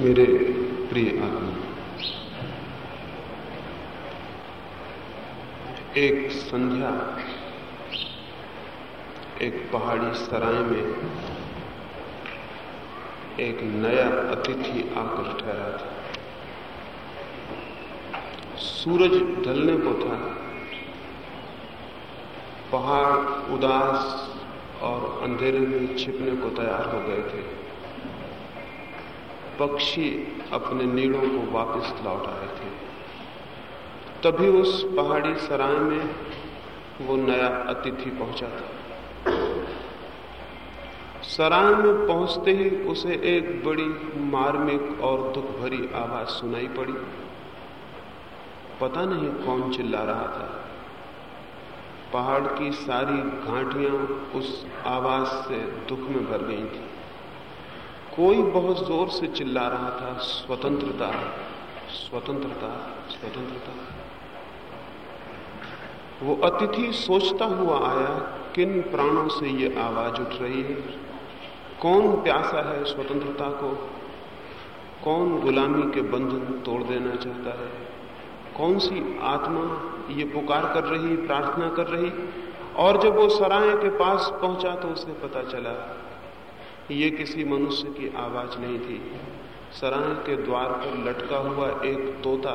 मेरे प्रिय आत्मा। एक संध्या, एक पहाड़ी सराय में एक नया अतिथि आकर ठहरा था। सूरज ढलने को था। पहाड़ उदास और अंधेरे में छिपने को तैयार हो गए थे। पक्षी अपने नीड़ों को वापस लौट आए थे। तभी उस पहाड़ी सराय में वो नया अतिथि पहुँचा था। सराय में पहुँचते ही उसे एक बड़ी मार्मिक और दुख भरी आवाज़ सुनाई पड़ी। पता नहीं कौन चिल्ला रहा था। पहाड़ की सारी घाटियाँ उस आवाज़ से दुख में भर गई थी। कोई बहुत ज़ोर से चिल्ला रहा था, स्वतंत्रता स्वतंत्रता स्वतंत्रता। वो अतिथि सोचता हुआ आया, किन प्राणों से ये आवाज़ उठ रही है? कौन प्यासा है स्वतंत्रता को? कौन गुलामी के बंधन तोड़ देना चाहता है? कौन सी आत्मा ये पुकार कर रही, प्रार्थना कर रही? और जब वो सराय के पास पहुँचा तो उसे पता चला ये किसी मनुष्य की आवाज़ नहीं थी। सराय के द्वार पर लटका हुआ एक तोता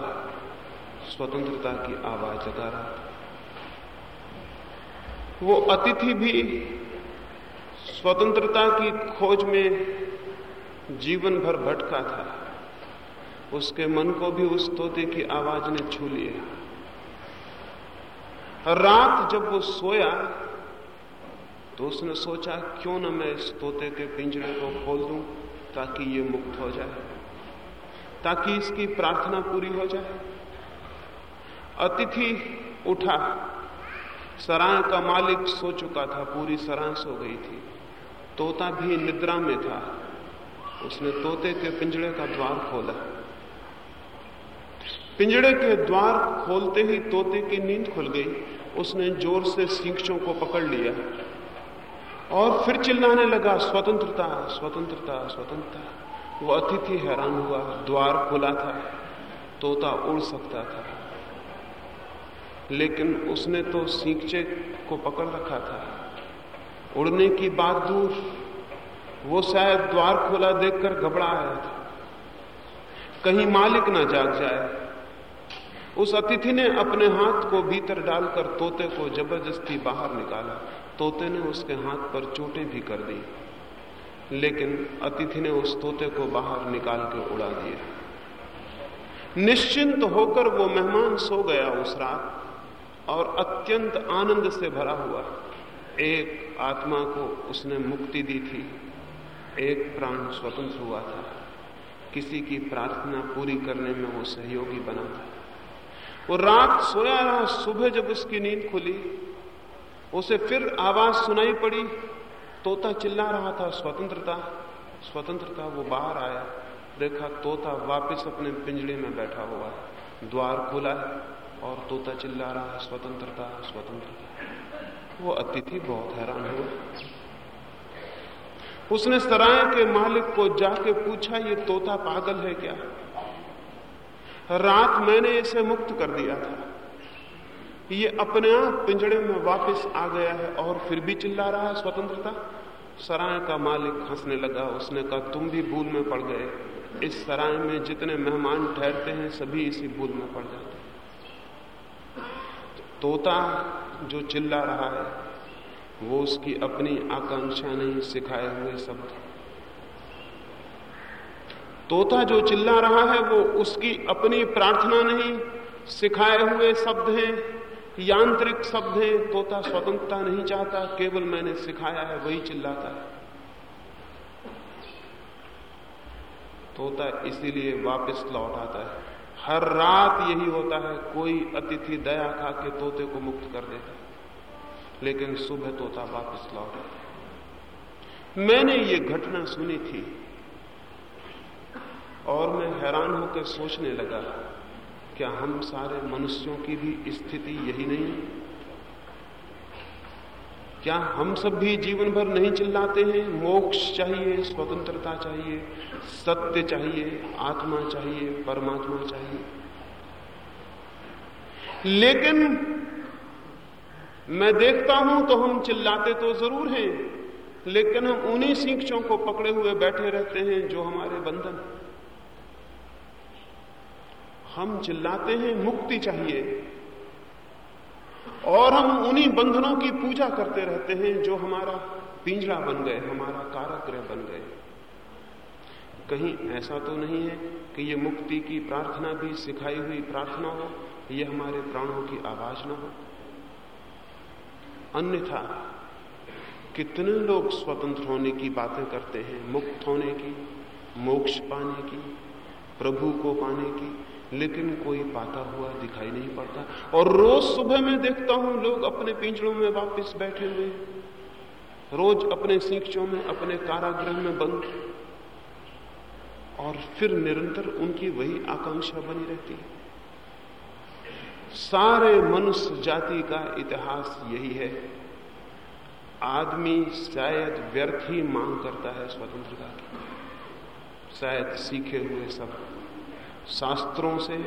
स्वतंत्रता की आवाज़ लगा रहा था। वो अतिथि भी स्वतंत्रता की खोज में जीवन भर भटका था। उसके मन को भी उस तोते की आवाज़ ने छू लिया। रात जब वो सोया तो उसने सोचा, क्यों ना मैं इस तोते के पिंजरे को खोल दूँ ताकि ये मुक्त हो जाए, ताकि इसकी प्रार्थना पूरी हो जाए। अतिथि उठा। सराय का मालिक सो चुका था, पूरी सराय सो गई थी। तोता भी निद्रा में था। उसने तोते के पिंजड़े का द्वार खोला। पिंजड़े के द्वार खोलते ही तोते की नींद खुल गई। उसने ज़ोर से सींचों को पकड़ लिया। और फिर चिल्लाने लगा, स्वतंत्रता स्वतंत्रता स्वतंत्रता। वो अतिथि हैरान हुआ, द्वार खुला था, तोता उड़ सकता था। लेकिन उसने तो सींचे को पकड़ रखा था। उड़ने की बात दूर, वो शायद द्वार खोला देखकर घबरा आया था। कहीं मालिक ना जाग जाए। उस अतिथि ने अपने हाथ को भीतर डालकर तोते को ज़बरदस्ती बाहर निकाला। तोते ने उसके हाथ पर चोटें भी कर दी, लेकिन अतिथि ने उस तोते को बाहर निकाल के उड़ा दिया। निश्चिंत होकर वो मेहमान सो गया उस रात, और अत्यंत आनंद से भरा हुआ। एक आत्मा को उसने मुक्ति दी थी। एक प्राण स्वतंत्र हुआ था। किसी की प्रार्थना पूरी करने में वो सहयोगी बना था। वो रात सोया रहा, सुबह जब उसकी नींद खुली उसे फिर आवाज़ सुनाई पड़ी। तोता चिल्ला रहा था, स्वतंत्रता स्वतंत्रता, वो बाहर आया। देखा तोता वापस अपने पिंजड़े में बैठा हुआ है। द्वार खुला है और तोता चिल्ला रहा है, स्वतंत्रता स्वतंत्रता। वो अतिथि बहुत हैरान हुआ उसने सराय के मालिक को जाके पूछा, ये तोता पागल है क्या? रात मैंने इसे मुक्त कर दिया था। ये अपने आप पिंजड़े में वापस आ गया है और फिर भी चिल्ला रहा है स्वतंत्रता? सराय का मालिक हंसने लगा। उसने कहा, तुम भी भूल में पड़ गए। इस सराय में जितने मेहमान ठहरते हैं, सभी इसी भूल में पड़ जाते हैं। तोता जो चिल्ला रहा है, वो उसकी अपनी आकांक्षा नहीं सिखाए हुए शब्द। तोता जो चिल्ला रहा है, वो उसकी अपनी प्रार्थना नहीं सिखाए हुए शब्द हैं। यांत्रिक शब्द हैं, तोता स्वतंत्रता नहीं चाहता, केवल मैंने सिखाया है, वही चिल्लाता है। तोता इसीलिए वापस लौट आता है। हर रात यही होता है, कोई अतिथि दया खा के तोते को मुक्त कर देता है। लेकिन सुबह तोता वापस लौट आता है। मैंने ये घटना सुनी थी, और मैं हैरान होकर सोचने लगा क्या हम सारे मनुष्यों की भी स्थिति यही नहीं क्या हम सब भी जीवन भर नहीं चिल्लाते हैं? मोक्ष चाहिए, स्वतंत्रता चाहिए, सत्य चाहिए, आत्मा चाहिए, परमात्मा चाहिए। लेकिन मैं देखता हूँ तो हम चिल्लाते तो ज़रूर हैं, लेकिन हम उन्हीं सीखचों को पकड़े हुए बैठे रहते हैं जो हमारे बंधन हम चिल्लाते हैं, मुक्ति चाहिए। और हम उन्हीं बंधनों की पूजा करते रहते हैं जो हमारा पिंजरा बन गए, हमारा कारागृह बन गए। कहीं ऐसा तो नहीं है कि ये मुक्ति की प्रार्थना भी सिखाई हुई प्रार्थना हो, ये हमारे प्राणों की आवाज़ ना हो। अन्यथा, कितने लोग स्वतंत्र होने की बातें करते हैं, मुक्त होने की, मोक्ष पाने की, प्रभु को पाने की लेकिन कोई पाता हुआ दिखाई नहीं पड़ता। और रोज सुबह में देखता हूँ, लोग अपने पिंजड़ों में वापस बैठे हुए रोज अपने सीखचों में, अपने कारागृह में बंद और फिर निरंतर उनकी वही आकांक्षा बनी रहती है। सारे मनुष्य जाति का इतिहास यही है। आदमी शायद व्यर्थ ही मांग करता है स्वतंत्रता की। शायद सीखे हुए सब। शास्त्रों से,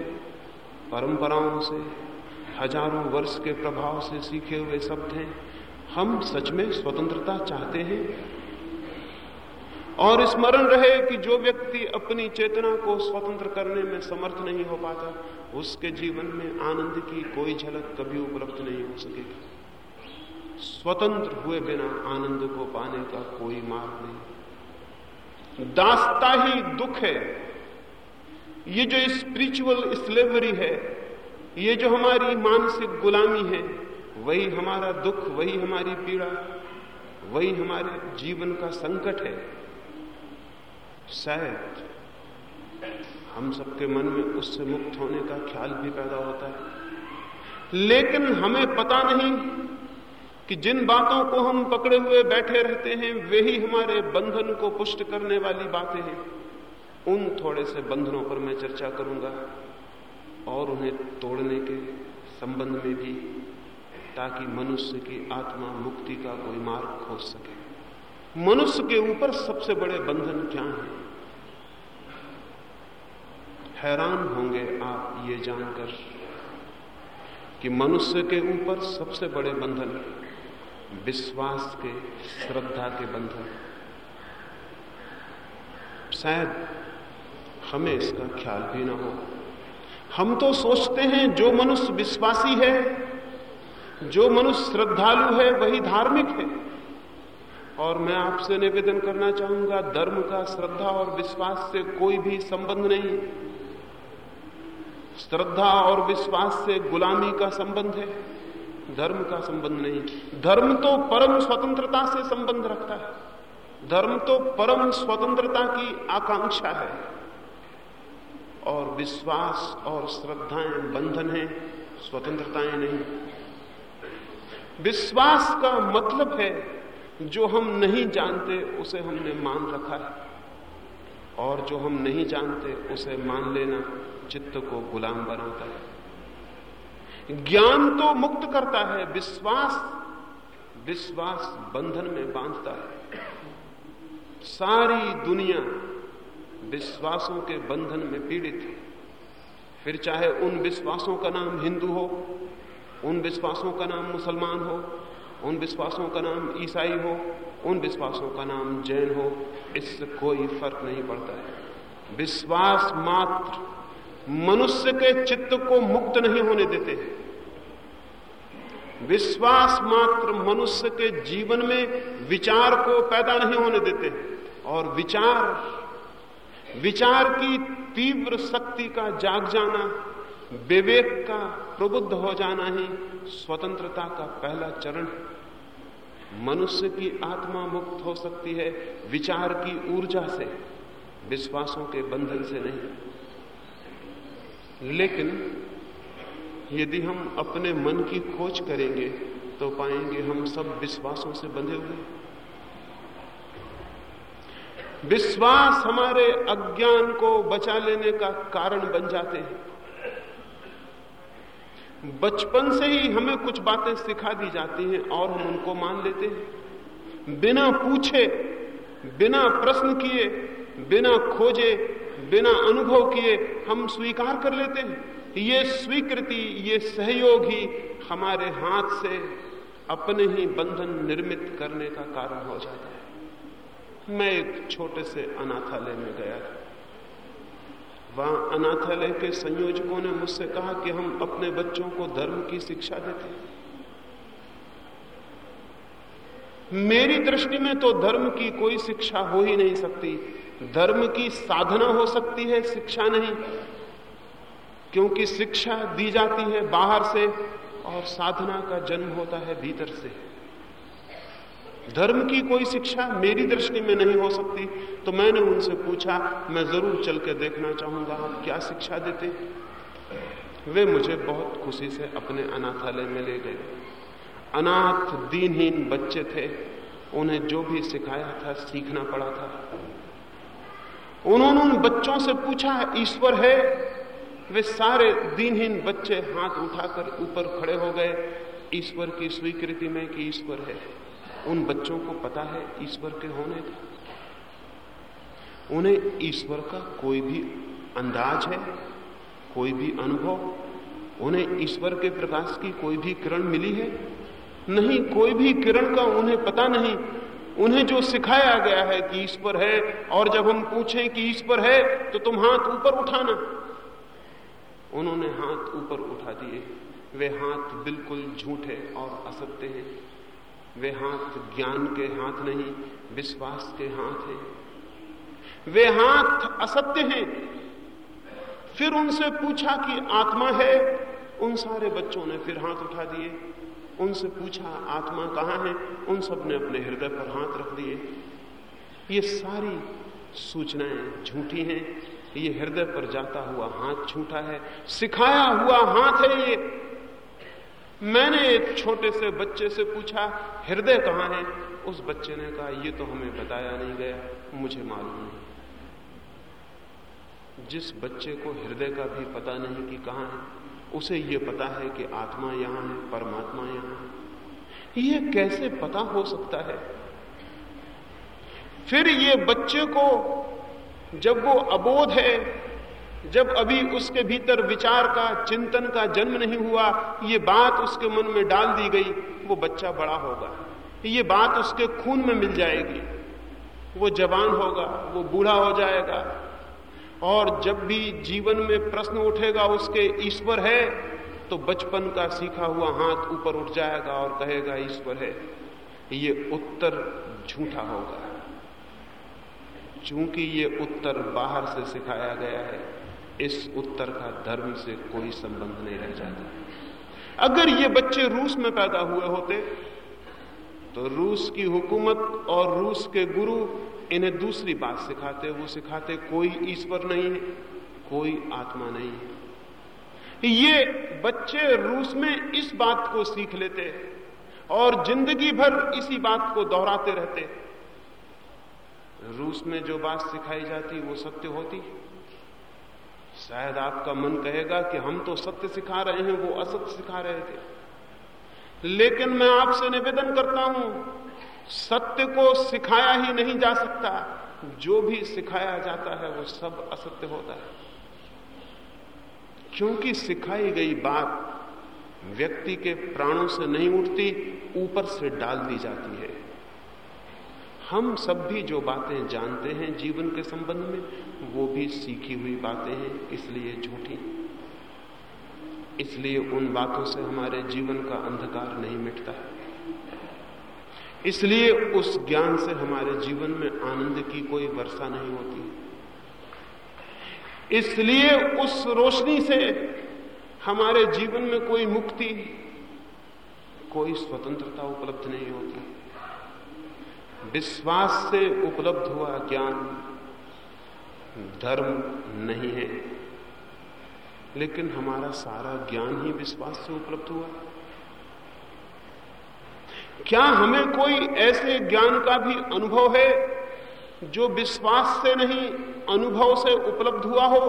परंपराओं से, हज़ारों वर्ष के प्रभाव से सीखे हुए शब्द हैं। हम सच में स्वतंत्रता चाहते हैं। और स्मरण रहे कि जो व्यक्ति अपनी चेतना को स्वतंत्र करने में समर्थ नहीं हो पाता, उसके जीवन में आनंद की कोई झलक कभी उपलब्ध नहीं हो सकेगी। स्वतंत्र हुए बिना आनंद को पाने का कोई मार्ग नहीं। दासता ही दुख है। ये जो स्पिरिचुअल स्लेवरी है, ये जो हमारी मानसिक गुलामी है, वही हमारा दुख, वही हमारी पीड़ा, वही हमारे जीवन का संकट है। शायद हम सबके मन में उससे मुक्त होने का ख्याल भी पैदा होता है। लेकिन हमें पता नहीं कि जिन बातों को हम पकड़े हुए बैठे रहते हैं, वे ही हमारे बंधन को पुष्ट करने वाली बातें हैं। उन थोड़े से बंधनों पर मैं चर्चा करूँगा और उन्हें तोड़ने के संबंध में भी, ताकि मनुष्य की आत्मा मुक्ति का कोई मार्ग खोज सके। मनुष्य के ऊपर सबसे बड़े बंधन क्या हैं? हैरान होंगे आप ये जानकर कि मनुष्य के ऊपर सबसे बड़े बंधन विश्वास के, श्रद्धा के बंधन। शायद हमें इसका ख्याल भी ना हो। हम तो सोचते हैं जो मनुष्य विश्वासी है, जो मनुष्य श्रद्धालु है, वही धार्मिक है। और मैं आपसे निवेदन करना चाहूँगा, धर्म का श्रद्धा और विश्वास से कोई भी संबंध नहीं। श्रद्धा और विश्वास से गुलामी का संबंध है, धर्म का संबंध नहीं। धर्म तो परम स्वतंत्रता से संबंध रखता है। धर्म तो परम स्वतंत्रता की आकांक्षा है। और विश्वास और श्रद्धाएँ बंधन है, स्वतंत्रताएँ नहीं। विश्वास का मतलब है, जो हम नहीं जानते, उसे हमने मान रखा है। और जो हम नहीं जानते, उसे मान लेना चित्त को गुलाम बनाता है। ज्ञान तो मुक्त करता है, विश्वास विश्वास बंधन में बांधता है। सारी दुनिया विश्वासों के बंधन में पीड़ित है। फिर चाहे उन विश्वासों का नाम हिंदू हो, उन विश्वासों का नाम मुसलमान हो, उन विश्वासों का नाम ईसाई हो, उन विश्वासों का नाम जैन हो, इससे कोई फ़र्क नहीं पड़ता है। विश्वास मात्र मनुष्य के चित्त को मुक्त नहीं होने देते हैं। विश्वास मात्र मनुष्य के जीवन में विचार को पैदा नहीं होने देते और विचार विचार की तीव्र शक्ति का जाग जाना, विवेक का प्रबुद्ध हो जाना ही स्वतंत्रता का पहला चरण मनुष्य की आत्मा मुक्त हो सकती है विचार की ऊर्जा से, विश्वासों के बंधन से नहीं। लेकिन यदि हम अपने मन की खोज करेंगे तो पाएँगे हम सब विश्वासों से बंधे हुए विश्वास हमारे अज्ञान को बचा लेने का कारण बन जाते हैं। बचपन से ही हमें कुछ बातें सिखा दी जाती हैं और हम उनको मान लेते हैं। बिना पूछे, बिना प्रश्न किए, बिना खोजे, बिना अनुभव किए हम स्वीकार कर लेते हैं। ये स्वीकृति, ये सहयोग ही हमारे हाथ से अपने ही बंधन निर्मित करने का कारण हो जाता है। मैं एक छोटे से अनाथालय में गया। था वहाँ अनाथालय के संयोजकों ने मुझसे कहा कि हम अपने बच्चों को धर्म की शिक्षा देते हैं। मेरी दृष्टि में तो धर्म की कोई शिक्षा हो ही नहीं सकती। धर्म की साधना हो सकती है, शिक्षा नहीं। क्योंकि शिक्षा दी जाती है बाहर से और साधना का जन्म होता है भीतर से। धर्म की कोई शिक्षा मेरी दृष्टि में नहीं हो सकती। तो मैंने उनसे पूछा, मैं ज़रूर चल के देखना चाहूँगा, आप क्या शिक्षा देते? वे मुझे बहुत खुशी से अपने अनाथालय में ले गए। अनाथ दीनहीन बच्चे थे। उन्हें जो भी सिखाया था, सीखना पड़ा था। उन्होंने उन बच्चों से पूछा, ईश्वर है? वे सारे दिनहीन बच्चे हाथ उठाकर ऊपर खड़े हो गए, ईश्वर की स्वीकृति में कि ईश्वर है। उन बच्चों को पता है ईश्वर के होने का। उन्हें ईश्वर का कोई भी अंदाज है, कोई भी अनुभव, उन्हें ईश्वर के प्रकाश की कोई भी किरण मिली है? नहीं, कोई भी किरण का उन्हें पता नहीं। उन्हें जो सिखाया गया है कि ईश्वर है, और जब हम पूछें कि ईश्वर है तो तुम हाथ ऊपर उठाना। उन्होंने हाथ ऊपर उठा दिए। वे हाथ बिल्कुल झूठे और असत्य हैं। वे हाथ ज्ञान के हाथ नहीं, विश्वास के हाथ हैं। वे हाथ असत्य हैं। फिर उनसे पूछा कि आत्मा है? उन सारे बच्चों ने फिर हाथ उठा दिए। उनसे पूछा, आत्मा कहाँ है? उन सबने अपने हृदय पर हाथ रख दिए। ये सारी सूचनाएँ झूठी हैं। ये हृदय पर जाता हुआ हाथ झूठा है। सिखाया हुआ हाथ है ये। मैंने एक छोटे से बच्चे से पूछा, हृदय कहाँ है? उस बच्चे ने कहा यह तो हमें बताया नहीं गया, मुझे मालूम नहीं। जिस बच्चे को हृदय का भी पता नहीं कि कहाँ है, उसे यह पता है कि आत्मा यहाँ है, परमात्मा यहाँ है। यह कैसे पता हो सकता है? फिर ये बच्चे को जब वो अबोध है जब अभी उसके भीतर विचार का, चिंतन का जन्म नहीं हुआ, ये बात उसके मन में डाल दी गई, वो बच्चा बड़ा होगा। ये बात उसके खून में मिल जाएगी। वो जवान होगा, वो बूढ़ा हो जाएगा। और जब भी जीवन में प्रश्न उठेगा उसके, ईश्वर है तो बचपन का सीखा हुआ हाथ ऊपर उठ जाएगा और कहेगा, ईश्वर है। ये उत्तर झूठा होगा। चूँकि ये उत्तर बाहर से सिखाया गया है। इस उत्तर का धर्म से कोई संबंध नहीं रह जाता। अगर ये बच्चे रूस में पैदा हुए होते तो रूस की हुकूमत और रूस के गुरु इन्हें दूसरी बात सिखाते। वो सिखाते, कोई ईश्वर नहीं है, कोई आत्मा नहीं है। ये बच्चे रूस में इस बात को सीख लेते और ज़िंदगी भर इसी बात को दोहराते रहते। रूस में जो बात सिखाई जाती, वो सत्य होती। शायद आपका मन कहेगा कि हम तो सत्य सिखा रहे हैं, वो असत्य सिखा रहे थे। लेकिन मैं आपसे निवेदन करता हूँ, सत्य को सिखाया ही नहीं जा सकता। जो भी सिखाया जाता है, वो सब असत्य होता है। क्योंकि सिखाई गई बात व्यक्ति के प्राणों से नहीं उठती, ऊपर से डाल दी जाती है। हम सब भी जो बातें जानते हैं जीवन के संबंध में, वो भी सीखी हुई बातें हैं, इसलिए झूठी। इसलिए उन बातों से हमारे जीवन का अंधकार नहीं मिटता। है इसलिए उस ज्ञान से हमारे जीवन में आनंद की कोई वर्षा नहीं होती। इसलिए उस रोशनी से हमारे जीवन में कोई मुक्ति, कोई स्वतंत्रता उपलब्ध नहीं होती। विश्वास से उपलब्ध हुआ ज्ञान धर्म नहीं है, लेकिन हमारा सारा ज्ञान ही विश्वास से उपलब्ध हुआ। क्या हमें कोई ऐसे ज्ञान का भी अनुभव है जो विश्वास से नहीं, अनुभव से उपलब्ध हुआ हो?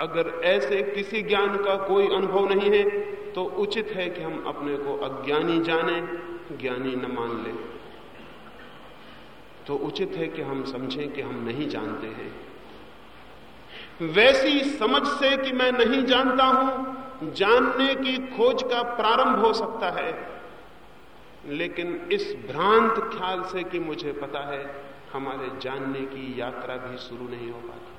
अगर ऐसे किसी ज्ञान का कोई अनुभव नहीं है तो उचित है कि हम अपने को अज्ञानी जाने, ज्ञानी न मान लें। तो उचित है कि हम समझें कि हम नहीं जानते हैं। वैसी समझ से कि मैं नहीं जानता हूँ, जानने की खोज का प्रारंभ हो सकता है। लेकिन इस भ्रांत ख्याल से कि मुझे पता है, हमारे जानने की यात्रा भी शुरू नहीं हो पाती।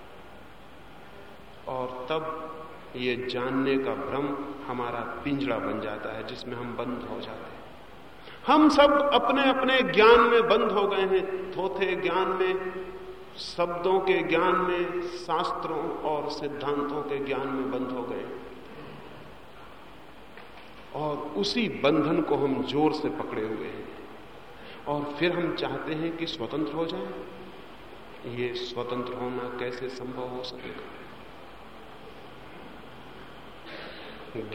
और तब ये जानने का भ्रम हमारा पिंजड़ा बन जाता है, जिसमें हम बंद हो जाते हैं। हम सब अपने अपने ज्ञान में बंद हो गए हैं। थोथे ज्ञान में, शब्दों के ज्ञान में, शास्त्रों और सिद्धांतों के ज्ञान में बंद हो गए। और उसी बंधन को हम ज़ोर से पकड़े हुए हैं। और फिर हम चाहते हैं कि स्वतंत्र हो जाए। ये स्वतंत्र होना कैसे संभव हो सकेगा?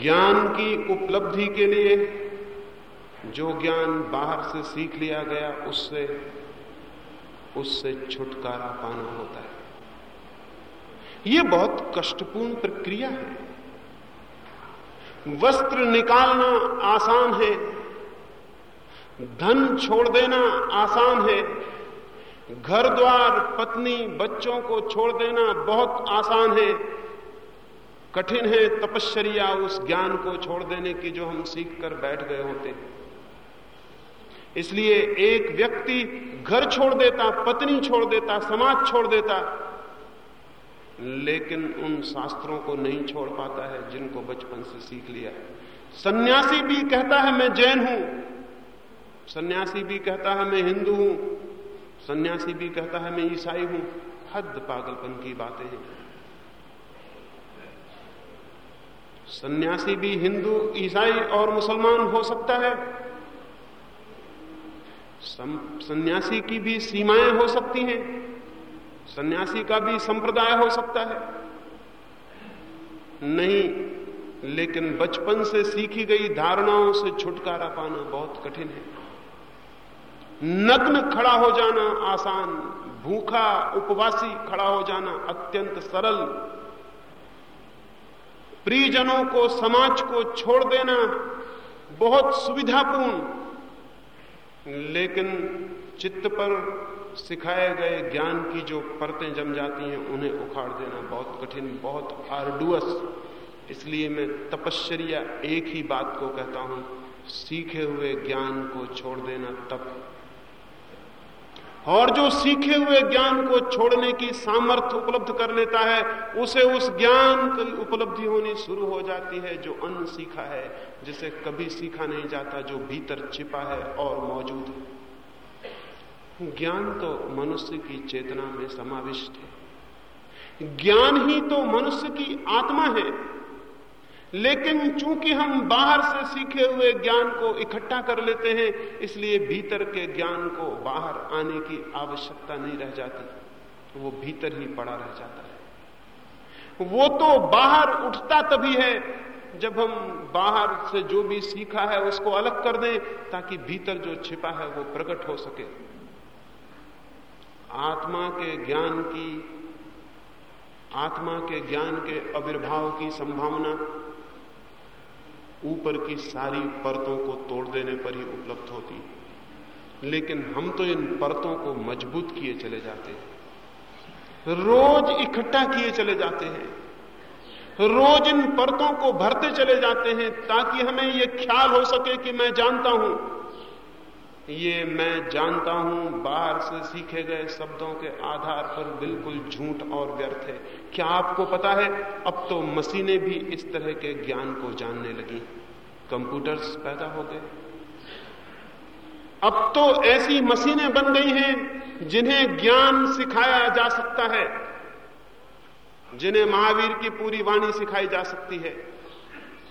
ज्ञान की उपलब्धि के लिए जो ज्ञान बाहर से सीख लिया गया, उससे उससे छुटकारा पाना होता है। यह बहुत कष्टपूर्ण प्रक्रिया है। वस्त्र निकालना आसान है। धन छोड़ देना आसान है। घर द्वार, पत्नी, बच्चों को छोड़ देना बहुत आसान है। कठिन है तपश्चर्या उस ज्ञान को छोड़ देने की जो हम सीख कर बैठ गए होते इसलिए एक व्यक्ति घर छोड़ देता, पत्नी छोड़ देता, समाज छोड़ देता, लेकिन उन शास्त्रों को नहीं छोड़ पाता है जिनको बचपन से सीख लिया सन्यासी भी कहता है, मैं जैन हूँ। सन्यासी भी कहता है, मैं हिंदू हूँ। सन्यासी भी कहता है, मैं ईसाई हूँ। हद पागलपन की बातें हैं। सन्यासी भी हिंदू, ईसाई और मुसलमान हो सकता है सन्यासी की भी सीमाएँ हो सकती हैं। सन्यासी का भी संप्रदाय हो सकता है। नहीं, लेकिन बचपन से सीखी गई धारणाओं से छुटकारा पाना बहुत कठिन है। नग्न खड़ा हो जाना आसान, भूखा, उपवासी खड़ा हो जाना अत्यंत सरल। प्रियजनों को समाज को छोड़ देना बहुत सुविधापूर्ण। लेकिन चित्त पर सिखाए गए ज्ञान की जो परतें जम जाती हैं, उन्हें उखाड़ देना बहुत कठिन, बहुत आर्डुअस इसलिए मैं तपश्चर्या एक ही बात को कहता हूँ, सीखे हुए ज्ञान को छोड़ देना तप। और जो सीखे हुए ज्ञान को छोड़ने की सामर्थ्य उपलब्ध कर लेता है, उसे उस ज्ञान की उपलब्धि होनी शुरू हो जाती है, जो अन्न सीखा है, जिसे कभी सीखा नहीं जाता, जो भीतर छिपा है और मौजूद है। ज्ञान तो मनुष्य की चेतना में समाविष्ट है। ज्ञान ही तो मनुष्य की आत्मा है लेकिन चूँकि हम बाहर से सीखे हुए ज्ञान को इकट्ठा कर लेते हैं, इसलिए भीतर के ज्ञान को बाहर आने की आवश्यकता नहीं रह जाती। वो भीतर ही पड़ा रह जाता है। वो तो बाहर उठता तभी है। जब हम बाहर से जो भी सीखा है, उसको अलग कर दें, ताकि भीतर जो छिपा है, वो प्रकट हो सके। आत्मा के ज्ञान की, आत्मा के ज्ञान के आविर्भाव की संभावना ऊपर की सारी परतों को तोड़ देने पर ही उपलब्ध होती है। लेकिन हम तो इन परतों को मज़बूत किए चले जाते हैं। रोज इकट्ठा किए चले जाते हैं। रोज इन परतों को भरते चले जाते हैं ताकि हमें यह ख्याल हो सके कि मैं जानता हूँ ये मैं जानता हूँ, बाहर से सीखे गए शब्दों के आधार पर बिल्कुल झूठ और व्यर्थ है। क्या आपको पता है? अब तो मशीनें भी इस तरह के ज्ञान को जानने लगी। कंप्यूटर्स पैदा हो गए। अब तो ऐसी मशीनें बन गई हैं, जिन्हें ज्ञान सिखाया जा सकता है। जिन्हें महावीर की पूरी वाणी सिखाई जा सकती है।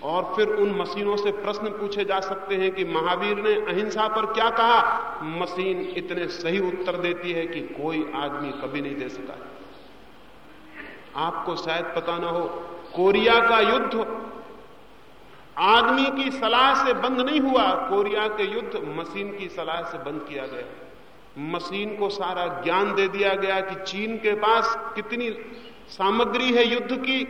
और फिर उन मशीनों से प्रश्न पूछे जा सकते हैं कि महावीर ने अहिंसा पर क्या कहा? मशीन इतने सही उत्तर देती है कि कोई आदमी कभी नहीं दे सका। आपको शायद पता ना हो, कोरिया का युद्ध आदमी की सलाह से बंद नहीं हुआ। कोरिया के युद्ध मशीन की सलाह से बंद किया गया। मशीन को सारा ज्ञान दे दिया गया कि चीन के पास कितनी सामग्री है युद्ध की,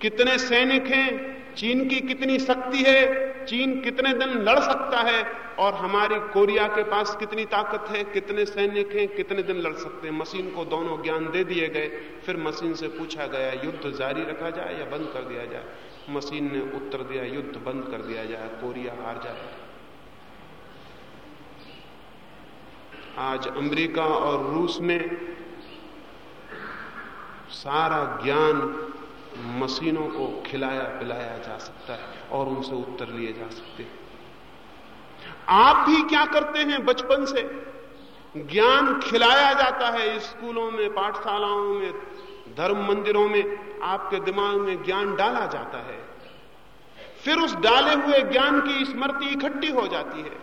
कितने सैनिक हैं चीन की कितनी शक्ति है, चीन कितने दिन लड़ सकता है, और हमारी कोरिया के पास कितनी ताकत है, कितने सैनिक हैं, कितने दिन लड़ सकते हैं। मशीन को दोनों ज्ञान दे दिए गए, फिर मशीन से पूछा गया, युद्ध जारी रखा जाए या बंद कर दिया जाए? मशीन ने उत्तर दिया, युद्ध बंद कर दिया जाए, कोरिया हार जाए। आज अमेरिका और रूस में सारा ज्ञान मशीनों को खिलाया पिलाया जा सकता है और उनसे उत्तर लिए जा सकते हैं। आप भी क्या करते हैं बचपन से? ज्ञान खिलाया जाता है स्कूलों में, पाठशालाओं में, धर्म मंदिरों में, आपके दिमाग में ज्ञान डाला जाता है। फिर उस डाले हुए ज्ञान की स्मृति इकट्ठी हो जाती है।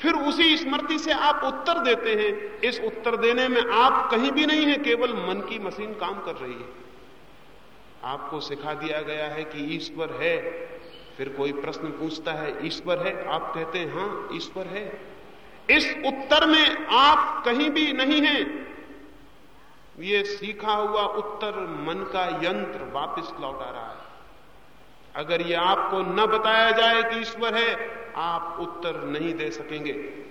फिर उसी स्मृति से आप उत्तर देते हैं। इस उत्तर देने में आप कहीं भी नहीं है, केवल मन की मशीन काम कर रही है। आपको सिखा दिया गया है कि ईश्वर है। फिर कोई प्रश्न पूछता है, ईश्वर है? आप कहते हैं, हाँ, ईश्वर है। इस उत्तर में आप कहीं भी नहीं हैं। ये सीखा हुआ उत्तर मन का यंत्र वापस लौटा रहा है। अगर ये आपको न बताया जाए कि ईश्वर है, आप उत्तर नहीं दे सकेंगे।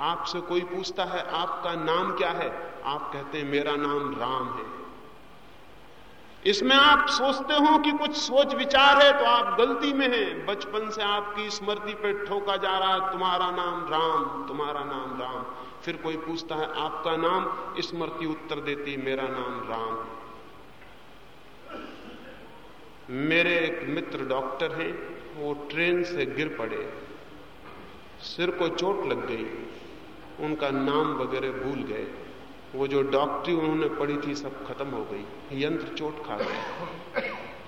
आपसे कोई पूछता है, आपका नाम क्या है? आप कहते हैं, मेरा नाम राम है। इसमें आप सोचते हो कि कुछ सोच विचार है तो आप गलती में हैं। बचपन से आपकी स्मृति पे ठोका जा रहा है, तुम्हारा नाम राम, तुम्हारा नाम राम। फिर कोई पूछता है, आपका नाम? स्मृति उत्तर देती, मेरा नाम राम। मेरे एक मित्र डॉक्टर हैं, वो ट्रेन से गिर पड़े। सिर को चोट लग गई, उनका नाम वगैरह भूल गए। वो जो डॉक्टरी उन्होंने पढ़ी थी, सब खत्म हो गई। यंत्र चोट खा गए।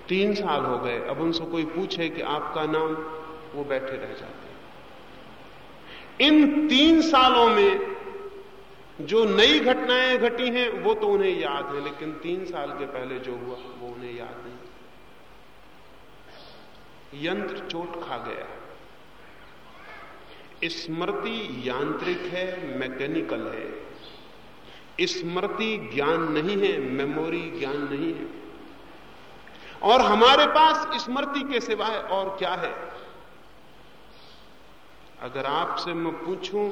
तीन साल हो गए। अब उनसे कोई पूछे कि आपका नाम, वो बैठे रह जाते इन तीन सालों में जो नई घटनाएँ घटी हैं, वो तो उन्हें याद है, लेकिन तीन साल के पहले जो हुआ, वो उन्हें याद नहीं। यंत्र चोट खा गया। स्मृति यांत्रिक है, मैकेनिकल है। स्मृति ज्ञान नहीं है मेमोरी ज्ञान नहीं है। और हमारे पास स्मृति के सिवाय और क्या है? अगर आपसे मैं पूछूँ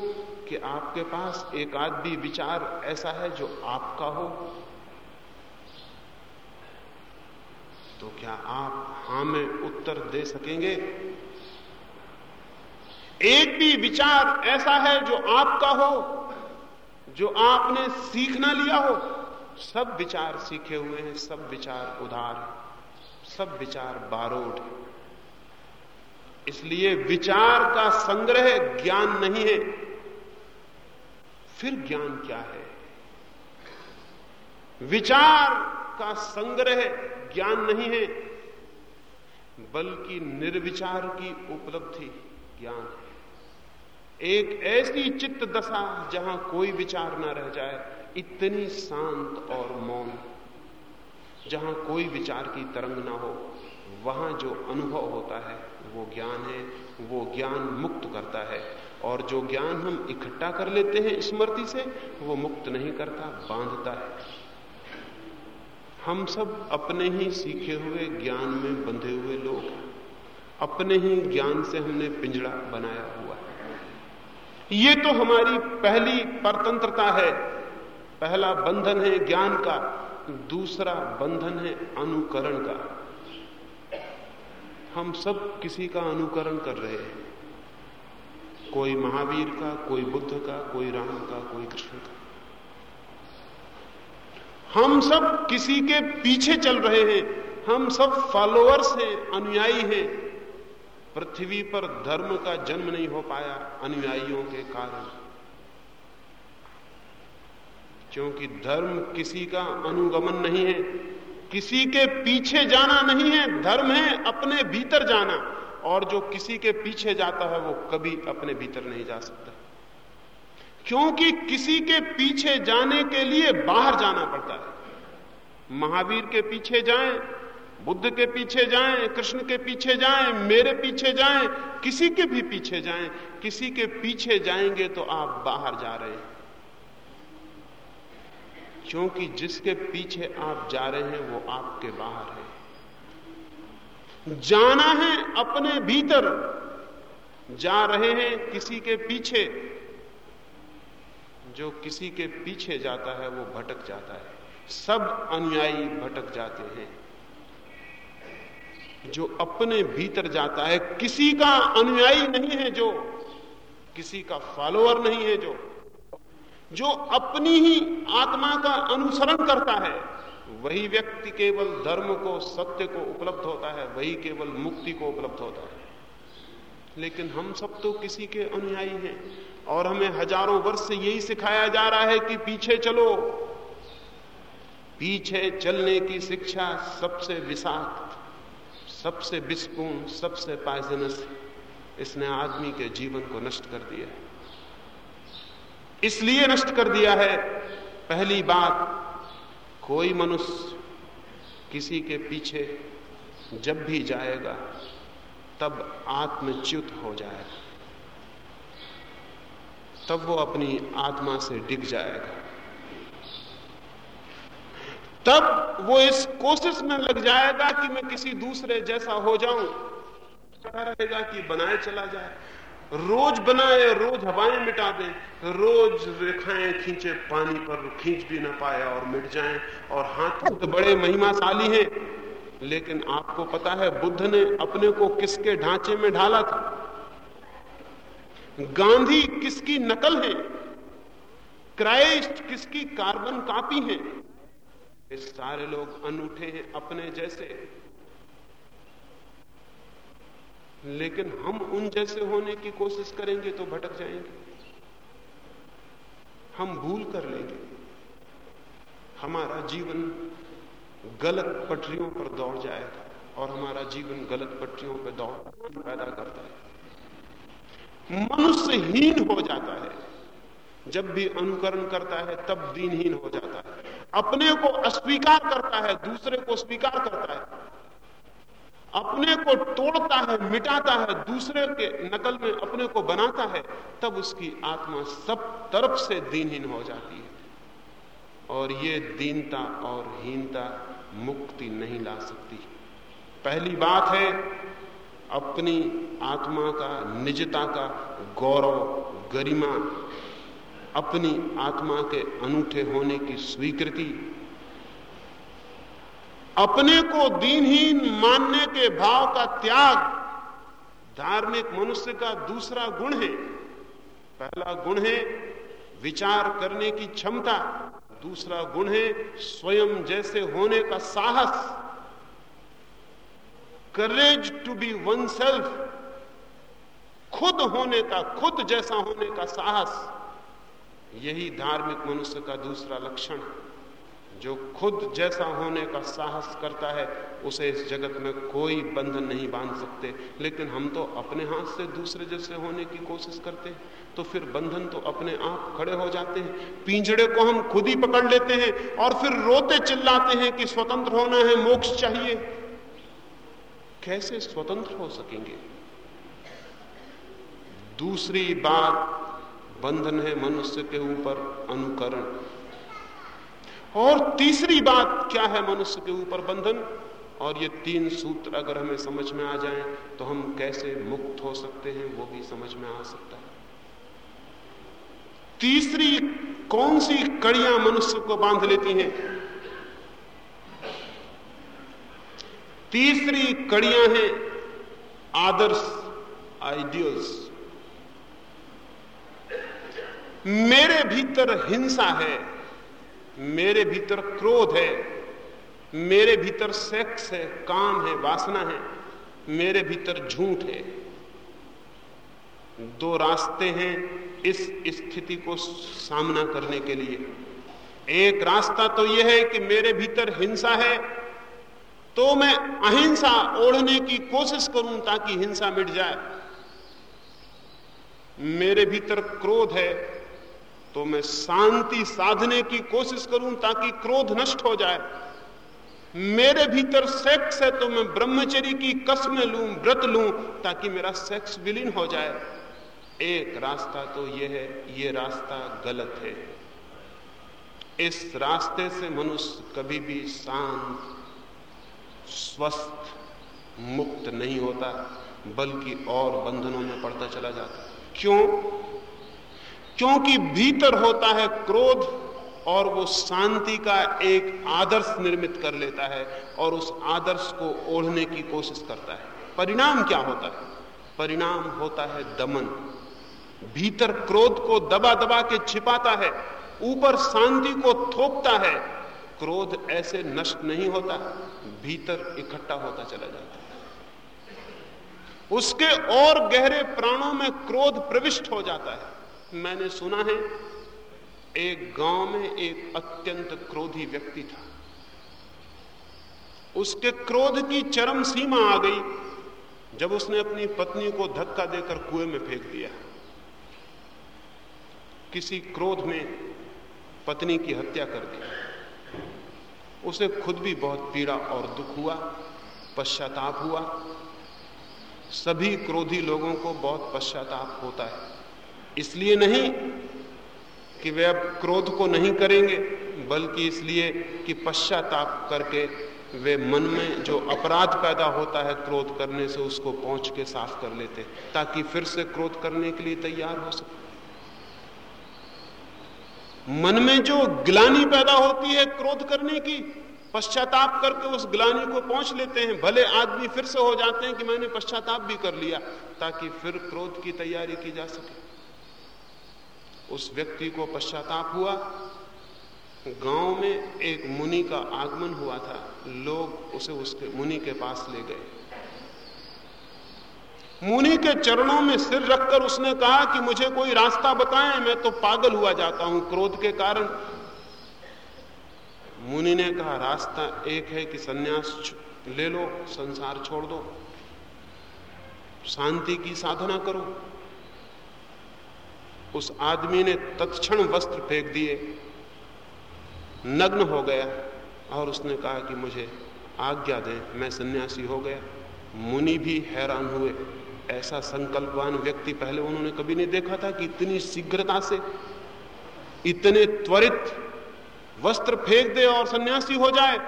कि आपके पास एक आदमी विचार ऐसा है जो आपका हो तो क्या आप हाँ में उत्तर दे सकेंगे? एक भी विचार ऐसा है जो आपका हो जो आपने सीखना लिया हो, सब विचार सीखे हुए हैं, सब विचार उधार सब विचार बारोड इसलिए विचार का संग्रह ज्ञान नहीं है। फिर ज्ञान क्या है? विचार का संग्रह ज्ञान नहीं है, बल्कि निर्विचार की उपलब्धि ज्ञान है। एक ऐसी चित्त दशा जहाँ कोई विचार ना रह जाए, इतनी शांत और मौन। जहाँ कोई विचार की तरंग ना हो, वहाँ जो अनुभव होता है, वो ज्ञान है, वो ज्ञान मुक्त करता है। और जो ज्ञान हम इकट्ठा कर लेते हैं स्मृति से, वो मुक्त नहीं करता, बांधता है। हम सब अपने ही सीखे हुए ज्ञान में बंधे हुए लोग अपने ही ज्ञान से हमने पिंजड़ा बनाया हुआ ये तो हमारी पहली परतंत्रता है। पहला बंधन है ज्ञान का, दूसरा बंधन है अनुकरण का। हम सब किसी का अनुकरण कर रहे हैं। कोई महावीर का, कोई बुद्ध का, कोई राम का, कोई कृष्ण का। हम सब किसी के पीछे चल रहे हैं। हम सब फॉलोअर्स हैं, अनुयायी हैं। पृथ्वी पर धर्म का जन्म नहीं हो पाया अनुयायियों के कारण। क्योंकि धर्म किसी का अनुगमन नहीं है, किसी के पीछे जाना नहीं है, धर्म है अपने भीतर जाना, और जो किसी के पीछे जाता है वो कभी अपने भीतर नहीं जा सकता। क्योंकि किसी के पीछे जाने के लिए बाहर जाना पड़ता है। महावीर के पीछे जाएँ बुद्ध के पीछे जाएँ, कृष्ण के पीछे जाएँ, मेरे पीछे जाएँ, किसी के भी पीछे जाएँ, किसी के पीछे जाएँगे तो आप बाहर जा रहे हैं। क्योंकि जिसके पीछे आप जा रहे हैं, वो आपके बाहर है। जाना है अपने भीतर, जा रहे हैं किसी के पीछे। जो किसी के पीछे जाता है, वो भटक जाता है। सब अनुयायी भटक जाते हैं। जो अपने भीतर जाता है, किसी का अनुयायी नहीं है जो, किसी का फॉलोअर नहीं है जो जो अपनी ही आत्मा का अनुसरण करता है, वही व्यक्ति केवल धर्म को, सत्य को उपलब्ध होता है, वही केवल मुक्ति को उपलब्ध होता है। लेकिन हम सब तो किसी के अनुयायी हैं, और हमें हज़ारों वर्ष से यही सिखाया जा रहा है कि पीछे चलो। पीछे चलने की शिक्षा सबसे विषाक्त सबसे विस्पूर्ण सबसे पायजनस इसने आदमी के जीवन को नष्ट कर दिया है। इसलिए नष्ट कर दिया है, पहली बात, कोई मनुष्य किसी के पीछे जब भी जाएगा, तब आत्मच्युत हो जाएगा। तब वो अपनी आत्मा से डिग जाएगा। तब वो इस कोशिश में लग जाएगा कि मैं किसी दूसरे जैसा हो जाऊँ। रहेगा कि बनाए चला जाए। रोज बनाए, रोज हवाएँ मिटा दे। रोज रेखाएँ खींचे, पानी पर खींच भी ना पाए और मिट जाएँ। और हाथ तो बड़े महिमाशाली हैं, लेकिन आपको पता है, बुद्ध ने अपने को किसके ढांचे में ढाला था? गांधी किसकी नकल है? क्राइस्ट किसकी कार्बन कॉपी है? सारे लोग अनूठे हैं अपने जैसे। लेकिन हम उन जैसे होने की कोशिश करेंगे तो भटक जाएँगे। हम भूल कर लेंगे। हमारा जीवन गलत पटरियों पर दौड़ जाएगा और हमारा जीवन गलत पटरियों पर दौड़ पैदा करता है। मनुष्य हीन हो जाता है। जब भी अनुकरण करता है, तब दीनहीन हो जाता है। अपने को अस्वीकार करता है, दूसरे को स्वीकार करता है। अपने को तोड़ता है, मिटाता है, दूसरे के नकल में अपने को बनाता है, तब उसकी आत्मा सब तरफ़ से दीनहीन हो जाती है। और ये दीनता और हीनता मुक्ति नहीं ला सकती। पहली बात है, अपनी आत्मा का, निजता का गौरव, गरिमा अपनी आत्मा के अनूठे होने की स्वीकृति, अपने को दीनहीन मानने के भाव का त्याग, धार्मिक मनुष्य का दूसरा गुण है। पहला गुण है विचार करने की क्षमता, दूसरा गुण है स्वयं जैसे होने का साहस। Courage to be oneself खुद होने का, खुद जैसा होने का साहस। यही धार्मिक मनुष्य का दूसरा लक्षण जो खुद जैसा होने का साहस करता है, उसे इस जगत में कोई बंधन नहीं बाँध सकते। लेकिन हम तो अपने हाथ से दूसरे जैसे होने की कोशिश करते हैं। तो फिर बंधन तो अपने आप खड़े हो जाते हैं। पिंजड़े को हम खुद ही पकड़ लेते हैं और फिर रोते चिल्लाते हैं कि स्वतंत्र होना है, मोक्ष चाहिए। कैसे स्वतंत्र हो सकेंगे? दूसरी बात बंधन है मनुष्य के ऊपर अनुकरण। और तीसरी बात क्या है मनुष्य के ऊपर बंधन? और ये तीन सूत्र अगर हमें समझ में आ जाएँ तो हम कैसे मुक्त हो सकते हैं वो भी समझ में आ सकता है। तीसरी, कौन सी कड़ियाँ मनुष्य को बाँध लेती हैं? तीसरी कड़ियाँ हैं आदर्श, आइडियल्स। मेरे भीतर हिंसा है, मेरे भीतर क्रोध है, मेरे भीतर सेक्स है, काम है, वासना है, मेरे भीतर झूठ है। दो रास्ते हैं इस स्थिति को सामना करने के लिए। एक रास्ता तो यह है कि मेरे भीतर हिंसा है तो मैं अहिंसा ओढ़ने की कोशिश करूँ ताकि हिंसा मिट जाए। मेरे भीतर क्रोध है तो मैं शांति साधने की कोशिश करूँ ताकि क्रोध नष्ट हो जाए। मेरे भीतर सेक्स है तो मैं ब्रह्मचर्य की कसम लूँ, व्रत लूँ, ताकि मेरा सेक्स विलीन हो जाए। एक रास्ता तो यह है यह रास्ता गलत है। इस रास्ते से मनुष्य कभी भी शांत, स्वस्थ, मुक्त नहीं होता, बल्कि और बंधनों में पड़ता चला जाता। क्यों? क्योंकि भीतर होता है क्रोध और वो शांति का एक आदर्श निर्मित कर लेता है और उस आदर्श को ओढ़ने की कोशिश करता है। परिणाम क्या होता है? परिणाम होता है दमन। भीतर क्रोध को दबा दबा के छिपाता है, ऊपर शांति को थोपता है। क्रोध ऐसे नष्ट नहीं होता, भीतर इकट्ठा होता चला जाता है। उसके और गहरे प्राणों में क्रोध प्रविष्ट हो जाता है। मैंने सुना है, एक गाँव में एक अत्यंत क्रोधी व्यक्ति था। उसके क्रोध की चरम सीमा आ गई, जब उसने अपनी पत्नी को धक्का देकर कुएँ में फेंक दिया। किसी क्रोध में पत्नी की हत्या कर दी। उसे खुद भी बहुत पीड़ा और दुख हुआ, पश्चाताप हुआ। सभी क्रोधी लोगों को बहुत पश्चाताप होता है। इसलिए नहीं कि वे अब क्रोध को नहीं करेंगे, बल्कि इसलिए कि पश्चाताप करके वे मन में जो अपराध पैदा होता है क्रोध करने से उसको पहुँच के साफ़ कर लेते ताकि फिर से क्रोध करने के लिए तैयार हो सके। मन में जो ग्लानी पैदा होती है क्रोध करने की, पश्चाताप करके उस ग्लानी को पहुँच लेते हैं। भले आदमी फिर से हो जाते हैं कि मैंने पश्चाताप भी कर लिया, ताकि फिर क्रोध की तैयारी की जा सके। उस व्यक्ति को पश्चाताप हुआ। गाँव में एक मुनि का आगमन हुआ था। लोग उसे उसके, मुनि के पास ले गए। मुनि के चरणों में सिर रखकर उसने कहा कि मुझे कोई रास्ता बताएँ, मैं तो पागल हुआ जाता हूँ क्रोध के कारण। मुनि ने कहा, रास्ता एक है कि सन्यास ले लो, संसार छोड़ दो। शांति की साधना करो। उस आदमी ने तत्क्षण वस्त्र फेंक दिए। नग्न हो गया और उसने कहा कि मुझे आज्ञा दें, मैं सन्यासी हो गया। मुनि भी हैरान हुए। ऐसा संकल्पवान व्यक्ति पहले उन्होंने कभी नहीं देखा था कि इतनी शीघ्रता से इतने त्वरित वस्त्र फेंक दे और सन्यासी हो जाए।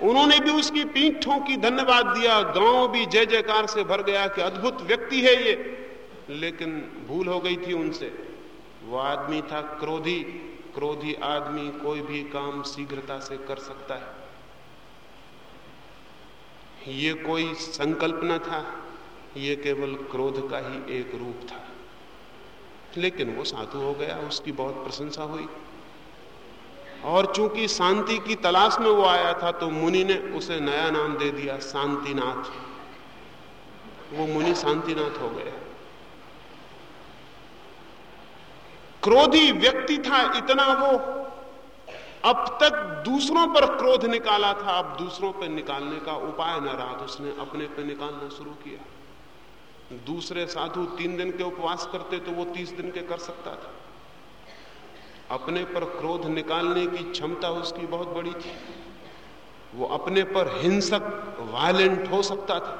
उन्होंने भी उसकी पीठ ठोंकी धन्यवाद दिया। गाँव भी जय जयकार से भर गया कि अद्भुत व्यक्ति है ये। लेकिन भूल हो गई थी उनसे। वो आदमी था क्रोधी। क्रोधी आदमी कोई भी काम शीघ्रता से कर सकता है। ये कोई संकल्प न था। ये केवल क्रोध का ही एक रूप था। लेकिन वो साधु हो गया, उसकी बहुत प्रशंसा हुई। और चूँकि शांति की तलाश में वो आया था तो मुनि ने उसे नया नाम दे दिया, शांतिनाथ। वो मुनि शांतिनाथ हो गया क्रोधी व्यक्ति था इतना वो। अब तक दूसरों पर क्रोध निकाला था, अब दूसरों पर निकालने का उपाय न रहा तो उसने अपने पे निकालना शुरू किया। दूसरे साधु तीन दिन के उपवास करते तो वो तीस दिन के कर सकता था। अपने पर क्रोध निकालने की क्षमता उसकी बहुत बड़ी थी। वो अपने पर हिंसक वायलेंट हो सकता था।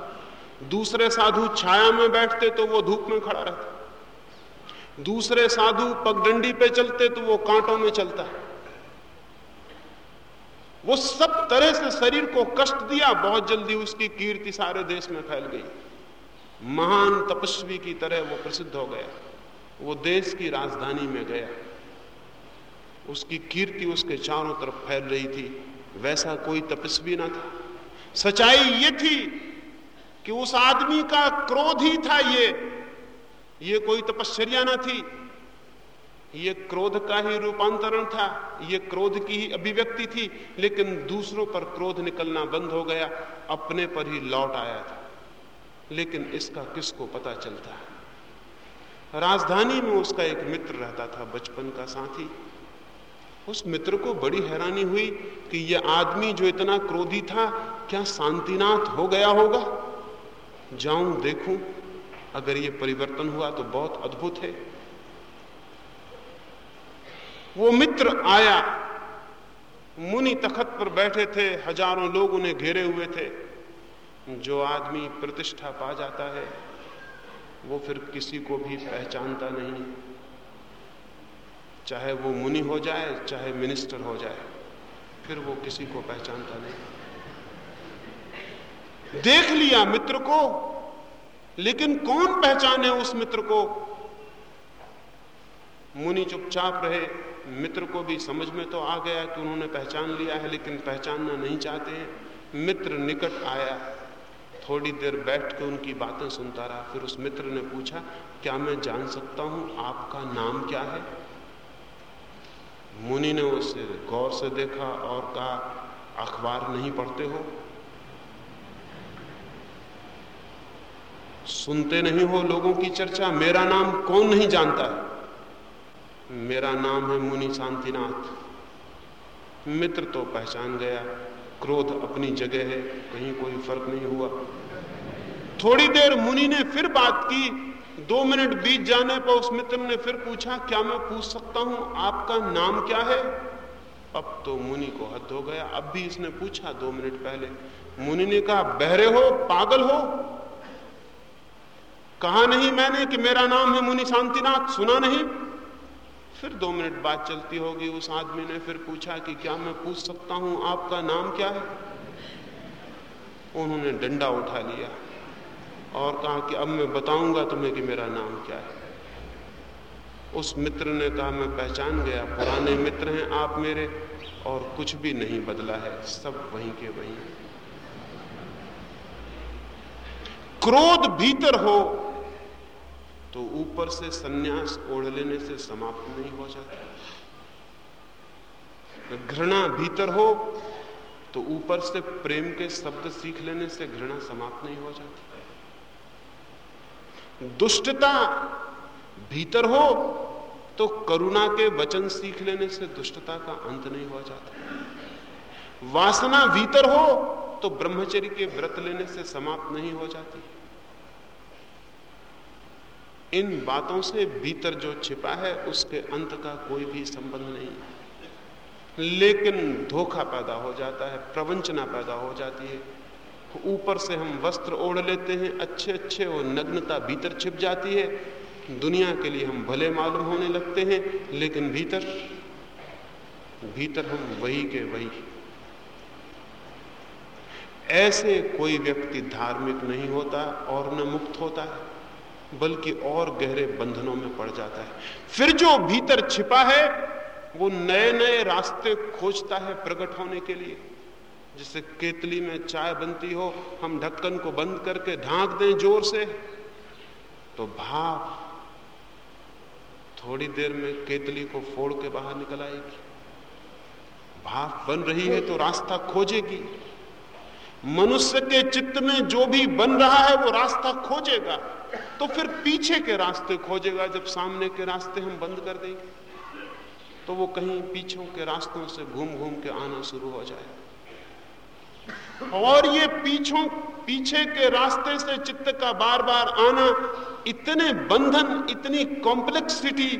दूसरे साधु छाया में बैठते तो वो धूप में खड़ा रहता। दूसरे साधु पगडंडी पे चलते तो वो कांटों में चलता है। वो सब तरह से शरीर को कष्ट दिया, बहुत जल्दी उसकी कीर्ति सारे देश में फैल गई। महान तपस्वी की तरह वो प्रसिद्ध हो गया। वो देश की राजधानी में गया। उसकी कीर्ति उसके चारों तरफ़ फैल रही थी। वैसा कोई तपस्वी ना था। सच्चाई ये थी कि उस आदमी का क्रोध ही था ये ये कोई तपश्चर्या ना थी। ये क्रोध का ही रूपांतरण था। ये क्रोध की ही अभिव्यक्ति थी, लेकिन दूसरों पर क्रोध निकलना बंद हो गया, अपने पर ही लौट आया था। लेकिन इसका किसको पता चलता? है राजधानी में उसका एक मित्र रहता था, बचपन का साथी। उस मित्र को बड़ी हैरानी हुई कि यह आदमी जो इतना क्रोधी था, क्या शांतिनाथ हो गया होगा? जाऊँ, देखूँ अगर ये परिवर्तन हुआ तो बहुत अद्भुत है। वो मित्र आया, मुनि तखत पर बैठे थे, हज़ारों लोग उन्हें घेरे हुए थे। जो आदमी प्रतिष्ठा पा जाता है, वो फिर किसी को भी पहचानता नहीं। चाहे वो मुनि हो जाए, चाहे मिनिस्टर हो जाए, फिर वो किसी को पहचानता नहीं। देख लिया मित्र को लेकिन कौन पहचाने उस मित्र को? मुनि चुपचाप रहे। मित्र को भी समझ में तो आ गया कि उन्होंने पहचान लिया है, लेकिन पहचानना नहीं चाहते हैं। मित्र निकट आया। थोड़ी देर बैठ के उनकी बातें सुनता रहा। फिर उस मित्र ने पूछा, क्या मैं जान सकता हूँ आपका नाम क्या है? मुनि ने उसे गौर से देखा और कहा, अखबार नहीं पढ़ते हो? सुनते नहीं हो लोगों की चर्चा। मेरा नाम कौन नहीं जानता? है मेरा नाम है मुनि शांतिनाथ। मित्र तो पहचान गया। क्रोध अपनी जगह है। कहीं कोई फ़र्क नहीं हुआ। थोड़ी देर मुनि ने फिर बात की। दो मिनट बीत जाने पर उस मित्र ने फिर पूछा, क्या मैं पूछ सकता हूँ? आपका नाम क्या है? अब तो मुनि को हद हो गया। अब भी इसने पूछा दो मिनट पहले। मुनि ने कहा, बहरे हो? पागल हो? कहा नहीं मैंने कि मेरा नाम है मुनि शांतिनाथ, सुना नहीं। फिर दो मिनट बात चलती होगी, उस आदमी ने फिर पूछा कि क्या मैं पूछ सकता हूँ, आपका नाम क्या है? उन्होंने डंडा उठा लिया और कहा कि अब मैं बताऊँगा तुम्हें कि मेरा नाम क्या है। उस मित्र ने कहा, मैं पहचान गया, पुराने मित्र हैं आप मेरे, और कुछ भी नहीं बदला है, सब वहीं के वहीं। क्रोध भीतर हो तो ऊपर से सन्यास ओढ़ लेने से समाप्त नहीं हो जाता। घृणा भीतर हो तो ऊपर से प्रेम के शब्द सीख लेने से घृणा समाप्त नहीं हो जाती। दुष्टता भीतर हो तो करुणा के वचन सीख लेने से दुष्टता का अंत नहीं हो जाता। वासना भीतर हो तो ब्रह्मचर्य के व्रत लेने से समाप्त नहीं हो जाती। इन बातों से भीतर जो छिपा है, उसके अंत का कोई भी संबंध नहीं लेकिन धोखा पैदा हो जाता है, प्रवंचना पैदा हो जाती है। ऊपर से हम वस्त्र ओढ़ लेते हैं अच्छे अच्छे और नग्नता भीतर छिप जाती है। दुनिया के लिए हम भले मालूम होने लगते हैं, लेकिन भीतर भीतर हम वही के वही। ऐसे कोई व्यक्ति धार्मिक नहीं होता और न मुक्त होता है। बल्कि और गहरे बंधनों में पड़ जाता है। फिर जो भीतर छिपा है, वो नए नए रास्ते खोजता है प्रकट होने के लिए। जैसे केतली में चाय बनती हो, हम ढक्कन को बंद करके ढांक दें ज़ोर से। तो भाप थोड़ी देर में केतली को फोड़ के बाहर निकल आएगी। भाप बन रही है तो रास्ता खोजेगी। मनुष्य के चित्त में जो भी बन रहा है, वो रास्ता खोजेगा। तो फिर पीछे के रास्ते खोजेगा। जब सामने के रास्ते हम बंद कर देंगे तो वो कहीं पीछों के रास्तों से घूम घूम के आना शुरू हो जाएगा। और ये पीछों, पीछे के रास्ते से चित्त का बार बार आना, इतने बंधन, इतनी कॉम्प्लेक्सिटी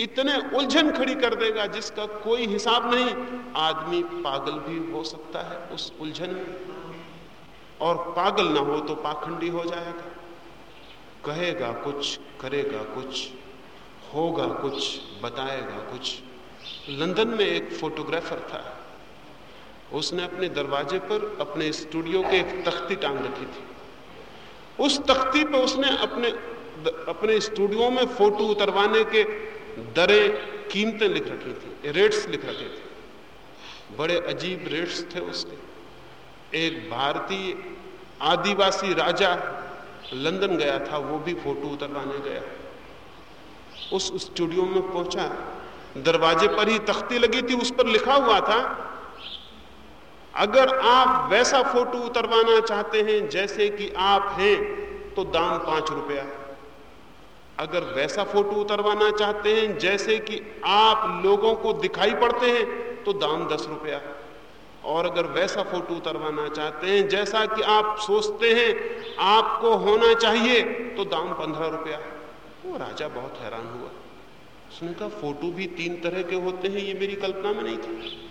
इतने उलझन खड़ी कर देगा, जिसका कोई हिसाब नहीं। आदमी पागल भी हो सकता है उस उलझन में। और पागल ना हो तो पाखंडी हो जाएगा। कहेगा कुछ, करेगा कुछ, होगा कुछ, बताएगा कुछ। लंदन में एक फोटोग्राफर था। उसने अपने दरवाजे पर अपने स्टूडियो के एक तख्ती टांग रखी थी। उस तख्ती पर उसने अपने अपने स्टूडियो में फ़ोटो उतरवाने के दरें, कीमतें लिख रखी थी, रेट्स लिख रखे थे। बड़े अजीब रेट्स थे उसके। एक भारतीय आदिवासी राजा लंदन गया था, वो भी फ़ोटो उतरवाने गया। उस स्टूडियो में पहुँचा, दरवाजे पर ही तख्ती लगी थी, उस पर लिखा हुआ था, अगर आप वैसा फ़ोटो उतरवाना चाहते हैं, जैसे कि आप हैं तो दाम पाँच रुपया। अगर वैसा फ़ोटो उतरवाना चाहते हैं, जैसे कि आप लोगों को दिखाई पड़ते हैं तो दाम दस रुपया। और अगर वैसा फ़ोटो उतरवाना चाहते हैं, जैसा कि आप सोचते हैं, आपको होना चाहिए तो दाम पंद्रह रुपया वो राजा बहुत हैरान हुआ। उसने कहा, फ़ोटो भी तीन तरह के होते हैं, ये मेरी कल्पना में नहीं थी।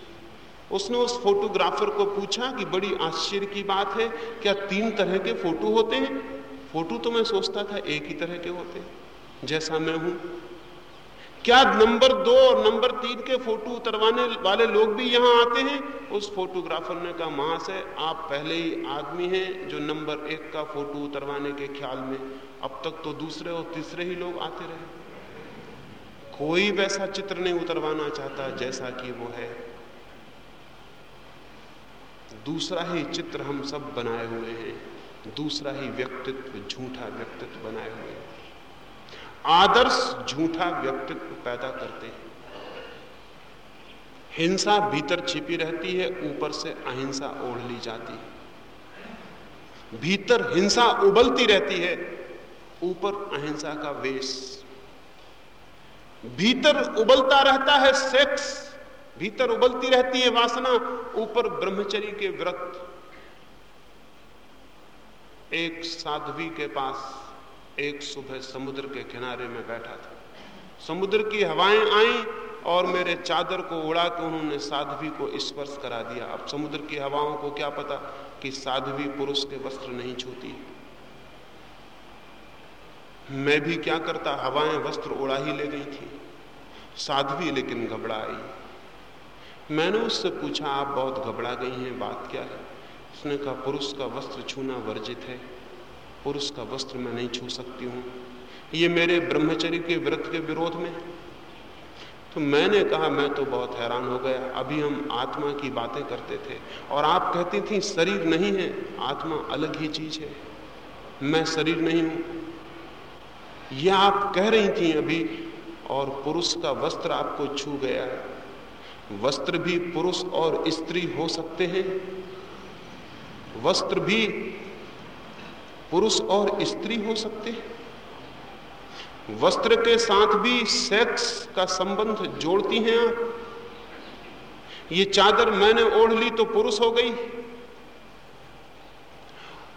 उसने उस फोटोग्राफर को पूछा कि, बड़ी आश्चर्य की बात है, क्या तीन तरह के फ़ोटो होते हैं? फ़ोटो तो मैं सोचता था, एक ही तरह के होते हैं, जैसा मैं हूँ। क्या नंबर दो और नंबर तीन के फ़ोटो उतरवाने वाले लोग भी यहाँ आते हैं? उस फोटोग्राफर ने कहा, माँ से, आप पहले ही आदमी हैं जो नंबर एक का फ़ोटो उतरवाने के ख्याल में, अब तक तो दूसरे और तीसरे ही लोग आते रहे। कोई वैसा चित्र नहीं उतरवाना चाहता जैसा कि वो है। दूसरा ही चित्र हम सब बनाए हुए हैं। दूसरा ही व्यक्तित्व, झूठा व्यक्तित्व बनाए हुए आदर्श झूठा व्यक्तित्व पैदा करते हैं। हिंसा भीतर छिपी रहती है, ऊपर से अहिंसा ओढ़ ली जाती है। भीतर हिंसा उबलती रहती है, ऊपर अहिंसा का वेश। भीतर उबलता रहता है सेक्स, भीतर उबलती रहती है वासना, ऊपर ब्रह्मचरी के व्रत। एक साध्वी के पास एक सुबह समुद्र के किनारे में बैठा था। समुद्र की हवाएँ आई और मेरे चादर को उड़ा के उन्होंने साध्वी को स्पर्श करा दिया। अब समुद्र की हवाओं को क्या पता कि साध्वी पुरुष के वस्त्र नहीं छूती मैं भी क्या करता, हवाएँ वस्त्र उड़ा ही ले गई थी। साध्वी लेकिन घबरा आई मैंने उससे पूछा, आप बहुत घबरा गई हैं, बात क्या है? उसने कहा, पुरुष का वस्त्र छूना वर्जित है। पुरुष का वस्त्र मैं नहीं छू सकती हूँ। ये मेरे ब्रह्मचर्य के व्रत के विरोध में। तो मैंने कहा, मैं तो बहुत हैरान हो गया। अभी हम आत्मा की बातें करते थे और आप कहती थी, शरीर नहीं है, आत्मा अलग ही चीज़ है। मैं शरीर नहीं हूँ। यह आप कह रही थी अभी, और पुरुष का वस्त्र आपको छू गया। है वस्त्र भी पुरुष और स्त्री हो सकते हैं। वस्त्र भी पुरुष और स्त्री हो सकते हैं। वस्त्र के साथ भी सेक्स का संबंध जोड़ती हैं आप। ये चादर मैंने ओढ़ ली तो पुरुष हो गई।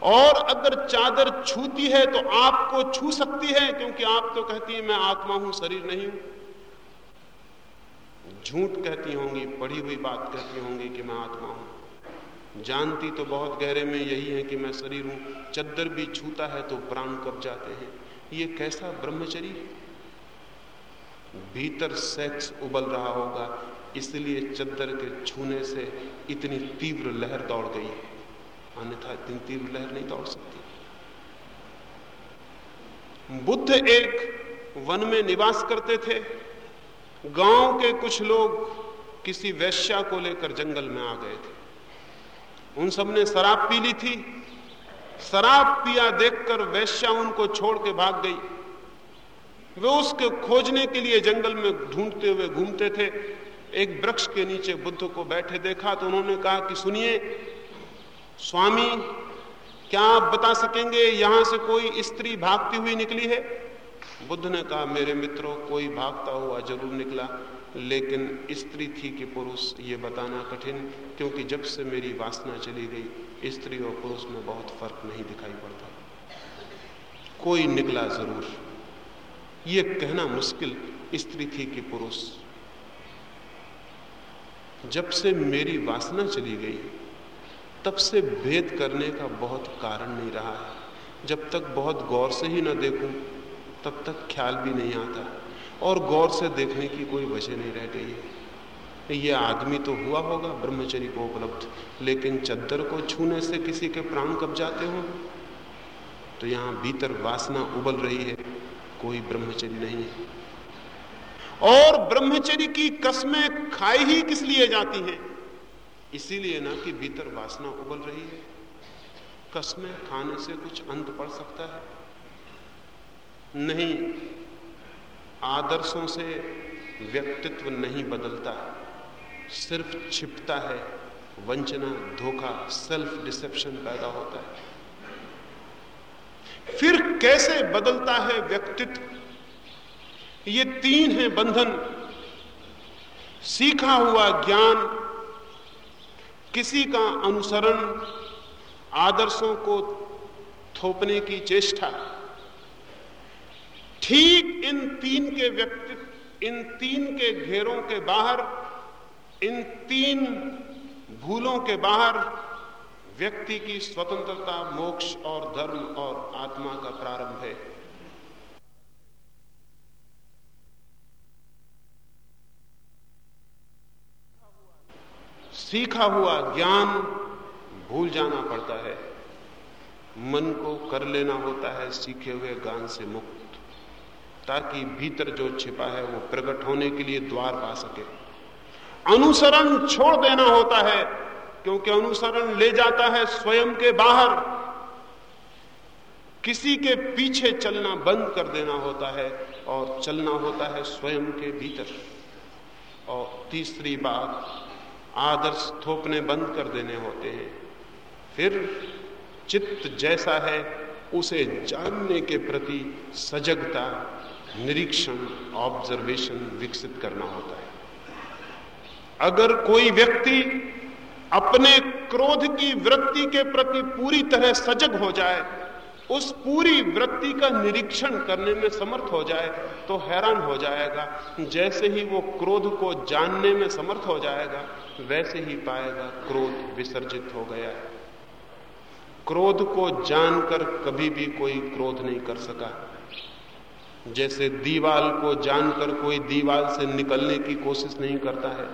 और अगर चादर छूती है तो आपको छू सकती है, क्योंकि आप तो कहती है, मैं आत्मा हूँ, शरीर नहीं हूँ। झूठ कहती होंगी, पढ़ी हुई बात कहती होंगी कि मैं आत्मा हूँ। जानती तो बहुत गहरे में यही है कि मैं शरीर हूँ, चद्दर भी छूता है तो प्राण कब जाते हैं। ये कैसा ब्रह्मचरी भीतर सेक्स उबल रहा होगा, इसलिए चद्दर के छूने से इतनी तीव्र लहर दौड़ गई है। अन्यथा इतनी तीव्र लहर नहीं दौड़ सकती। बुद्ध एक वन में निवास करते थे। गाँव के कुछ लोग किसी वैश्या को लेकर जंगल में आ गए थे। उन सबने शराब पी ली थी। शराब पिया देखकर वैश्या उनको छोड़ के भाग गई। वे उसके खोजने के लिए जंगल में ढूंढते हुए घूमते थे। एक वृक्ष के नीचे बुद्ध को बैठे देखा तो उन्होंने कहा कि सुनिए, स्वामी, क्या आप बता सकेंगे यहाँ से कोई स्त्री भागती हुई निकली है? बुद्ध ने कहा, मेरे मित्रों, कोई भागता हुआ ज़रूर निकला। लेकिन स्त्री थी कि पुरुष, ये बताना कठिन, क्योंकि जब से मेरी वासना चली गई, स्त्री और पुरुष में बहुत फ़र्क नहीं दिखाई पड़ता। कोई निकला ज़रूर। ये कहना मुश्किल, स्त्री थी कि पुरुष। जब से मेरी वासना चली गई, तब से भेद करने का बहुत कारण नहीं रहा है। जब तक बहुत गौर से ही ना देखूँ, तब तक ख्याल भी नहीं आता। और गौर से देखने की कोई वजह नहीं रह गई है। ये आदमी तो हुआ होगा ब्रह्मचरी को उपलब्ध। लेकिन चद्दर को छूने से किसी के प्राण कब जाते हो? तो यहाँ भीतर वासना उबल रही है, कोई ब्रह्मचरी नहीं है। और ब्रह्मचरी की कस्में खाई ही किस लिए जाती हैं? इसीलिए ना कि भीतर वासना उबल रही है। कस्में खाने से कुछ अंत पड़ सकता है। नहीं आदर्शों से व्यक्तित्व नहीं बदलता। सिर्फ़ छिपता है, वंचना, धोखा सेल्फ डिसेप्शन पैदा होता है। फिर कैसे बदलता है व्यक्तित्व? ये तीन है बंधन। सीखा हुआ ज्ञान, किसी का अनुसरण, आदर्शों को थोपने की चेष्टा। ठीक इन तीन के व्यक्तित्व, इन तीन के घेरों के बाहर, इन तीन भूलों के बाहर व्यक्ति की स्वतंत्रता, मोक्ष और धर्म और आत्मा का प्रारंभ है। सीखा हुआ ज्ञान भूल जाना पड़ता है। मन को कर लेना होता है, सीखे हुए ज्ञान से मुक्त। ताकि भीतर जो छिपा है वो प्रकट होने के लिए द्वार पा सके। अनुसरण छोड़ देना होता है, क्योंकि अनुसरण ले जाता है स्वयं के बाहर। किसी के पीछे चलना बंद कर देना होता है और चलना होता है स्वयं के भीतर। और तीसरी बात, आदर्श थोपने बंद कर देने होते हैं। फिर चित्त जैसा है, उसे जानने के प्रति सजगता निरीक्षण ऑब्जर्वेशन विकसित करना होता है। अगर कोई व्यक्ति अपने क्रोध की वृत्ति के प्रति पूरी तरह सजग हो जाए, उस पूरी वृत्ति का निरीक्षण करने में समर्थ हो जाए तो हैरान हो जाएगा। जैसे ही वो क्रोध को जानने में समर्थ हो जाएगा, वैसे ही पाएगा क्रोध विसर्जित हो गया है। क्रोध को जानकर कभी भी कोई क्रोध नहीं कर सका। जैसे दीवाल को जानकर कोई दीवाल से निकलने की कोशिश नहीं करता है।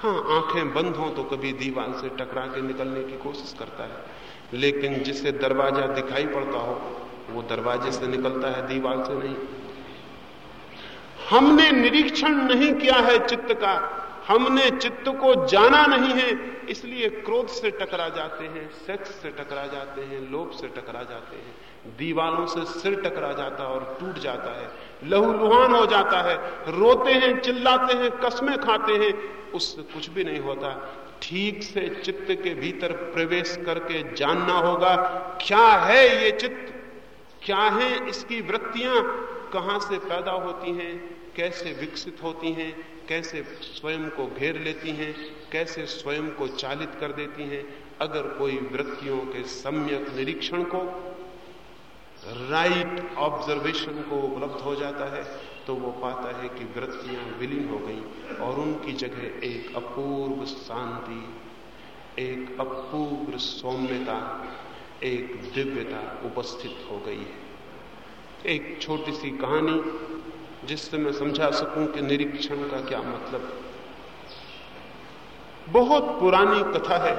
हाँ आँखें बंद हों तो कभी दीवाल से टकरा के निकलने की कोशिश करता है। लेकिन जिसे दरवाज़ा दिखाई पड़ता हो, वो दरवाजे से निकलता है, दीवाल से नहीं। हमने निरीक्षण नहीं किया है चित्त का। हमने चित्त को जाना नहीं है, इसलिए क्रोध से टकरा जाते हैं, सेक्स से टकरा जाते हैं, लोभ से टकरा जाते हैं। दीवालों से सिर टकरा जाता है और टूट जाता है लहू लुहान हो जाता है, रोते हैं, चिल्लाते हैं, कस्में खाते हैं, उससे कुछ भी नहीं होता। ठीक से चित्त के भीतर प्रवेश करके जानना होगा, क्या है ये चित्त? क्या है इसकी वृत्तियाँ? कहाँ से पैदा होती हैं? कैसे विकसित होती हैं? कैसे स्वयं को घेर लेती हैं? कैसे स्वयं को चालित कर देती हैं? अगर कोई वृत्तियों के सम्यक निरीक्षण को राइट ऑब्जर्वेशन को उपलब्ध हो जाता है तो वो पाता है कि वृत्तियाँ विलीन हो गई और उनकी जगह एक अपूर्व शांति, एक अपूर्व सौम्यता, एक दिव्यता उपस्थित हो गई है। एक छोटी सी कहानी, जिससे मैं समझा सकूँ कि निरीक्षण का क्या मतलब। बहुत पुरानी कथा है।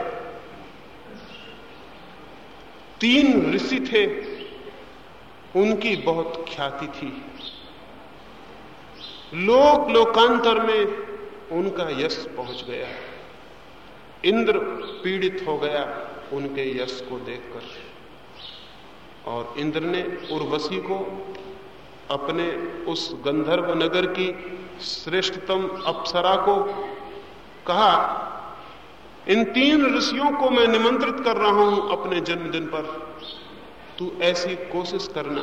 तीन ऋषि थे उनकी बहुत ख्याति थी। लोक लोकांतर में उनका यश पहुँच गया। इंद्र पीड़ित हो गया उनके यश को देखकर। और इंद्र ने उर्वशी को अपने उस गंधर्व नगर की श्रेष्ठतम अप्सरा को कहा, इन तीन ऋषियों को मैं निमंत्रित कर रहा हूँ अपने जन्मदिन पर। तू ऐसी कोशिश करना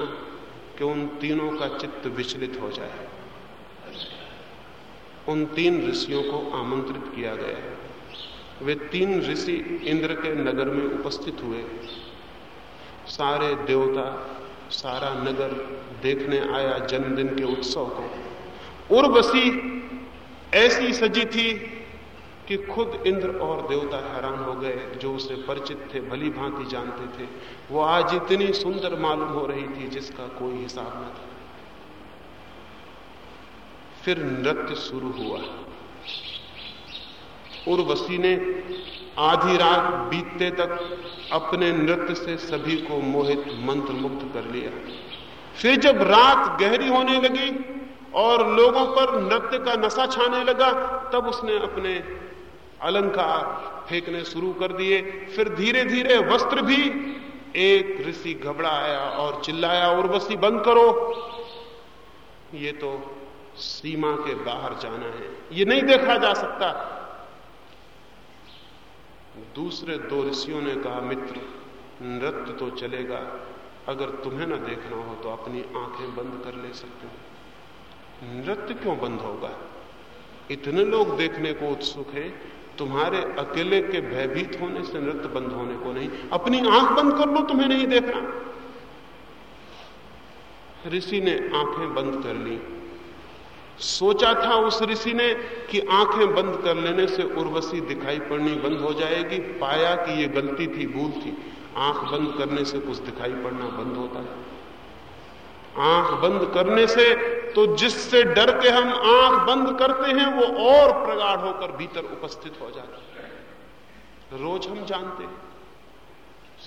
कि उन तीनों का चित्त विचलित हो जाए। उन तीन ऋषियों को आमंत्रित किया गया। वे तीन ऋषि इंद्र के नगर में उपस्थित हुए। सारे देवता, सारा नगर देखने आया जन्मदिन के उत्सव को। उर्वशी ऐसी सजी थी कि खुद इंद्र और देवता हैरान हो गए जो उसे परिचित थे, भली भांति जानते थे। वो आज इतनी सुंदर मालूम हो रही थी जिसका कोई हिसाब न था। फिर नृत्य शुरू हुआ। उर्वशी ने आधी रात बीतते तक अपने नृत्य से सभी को मोहित मंत्र मुक्त कर लिया। फिर जब रात गहरी होने लगी और लोगों पर नृत्य का नशा छाने लगा, तब उसने अपने अलंकार फेंकने शुरू कर दिए। फिर धीरे धीरे वस्त्र भी। एक ऋषि घबराया और चिल्लाया उर्वशी बंद करो। ये तो सीमा के बाहर जाना है। ये नहीं देखा जा सकता। दूसरे दो ऋषियों ने कहा, मित्र, नृत्य तो चलेगा। अगर तुम्हें ना देखना हो तो अपनी आँखें बंद कर ले सकते हो। नृत्य क्यों बंद होगा? इतने लोग देखने को उत्सुक हैं तुम्हारे अकेले के भयभीत होने से नृत्य बंद होने को नहीं। अपनी आँख बंद कर लो, तुम्हें नहीं देखना। ऋषि ने आँखें बंद कर ली। सोचा था उस ऋषि ने कि आँखें बंद कर लेने से उर्वशी दिखाई पड़नी बंद हो जाएगी। पाया कि ये गलती थी, भूल थी। आँख बंद करने से कुछ दिखाई पड़ना बंद होता है। आँख बंद करने से तो जिससे डर के हम आँख बंद करते हैं, वो और प्रगाढ़ होकर भीतर उपस्थित हो जाता है। रोज हम जानते हैं।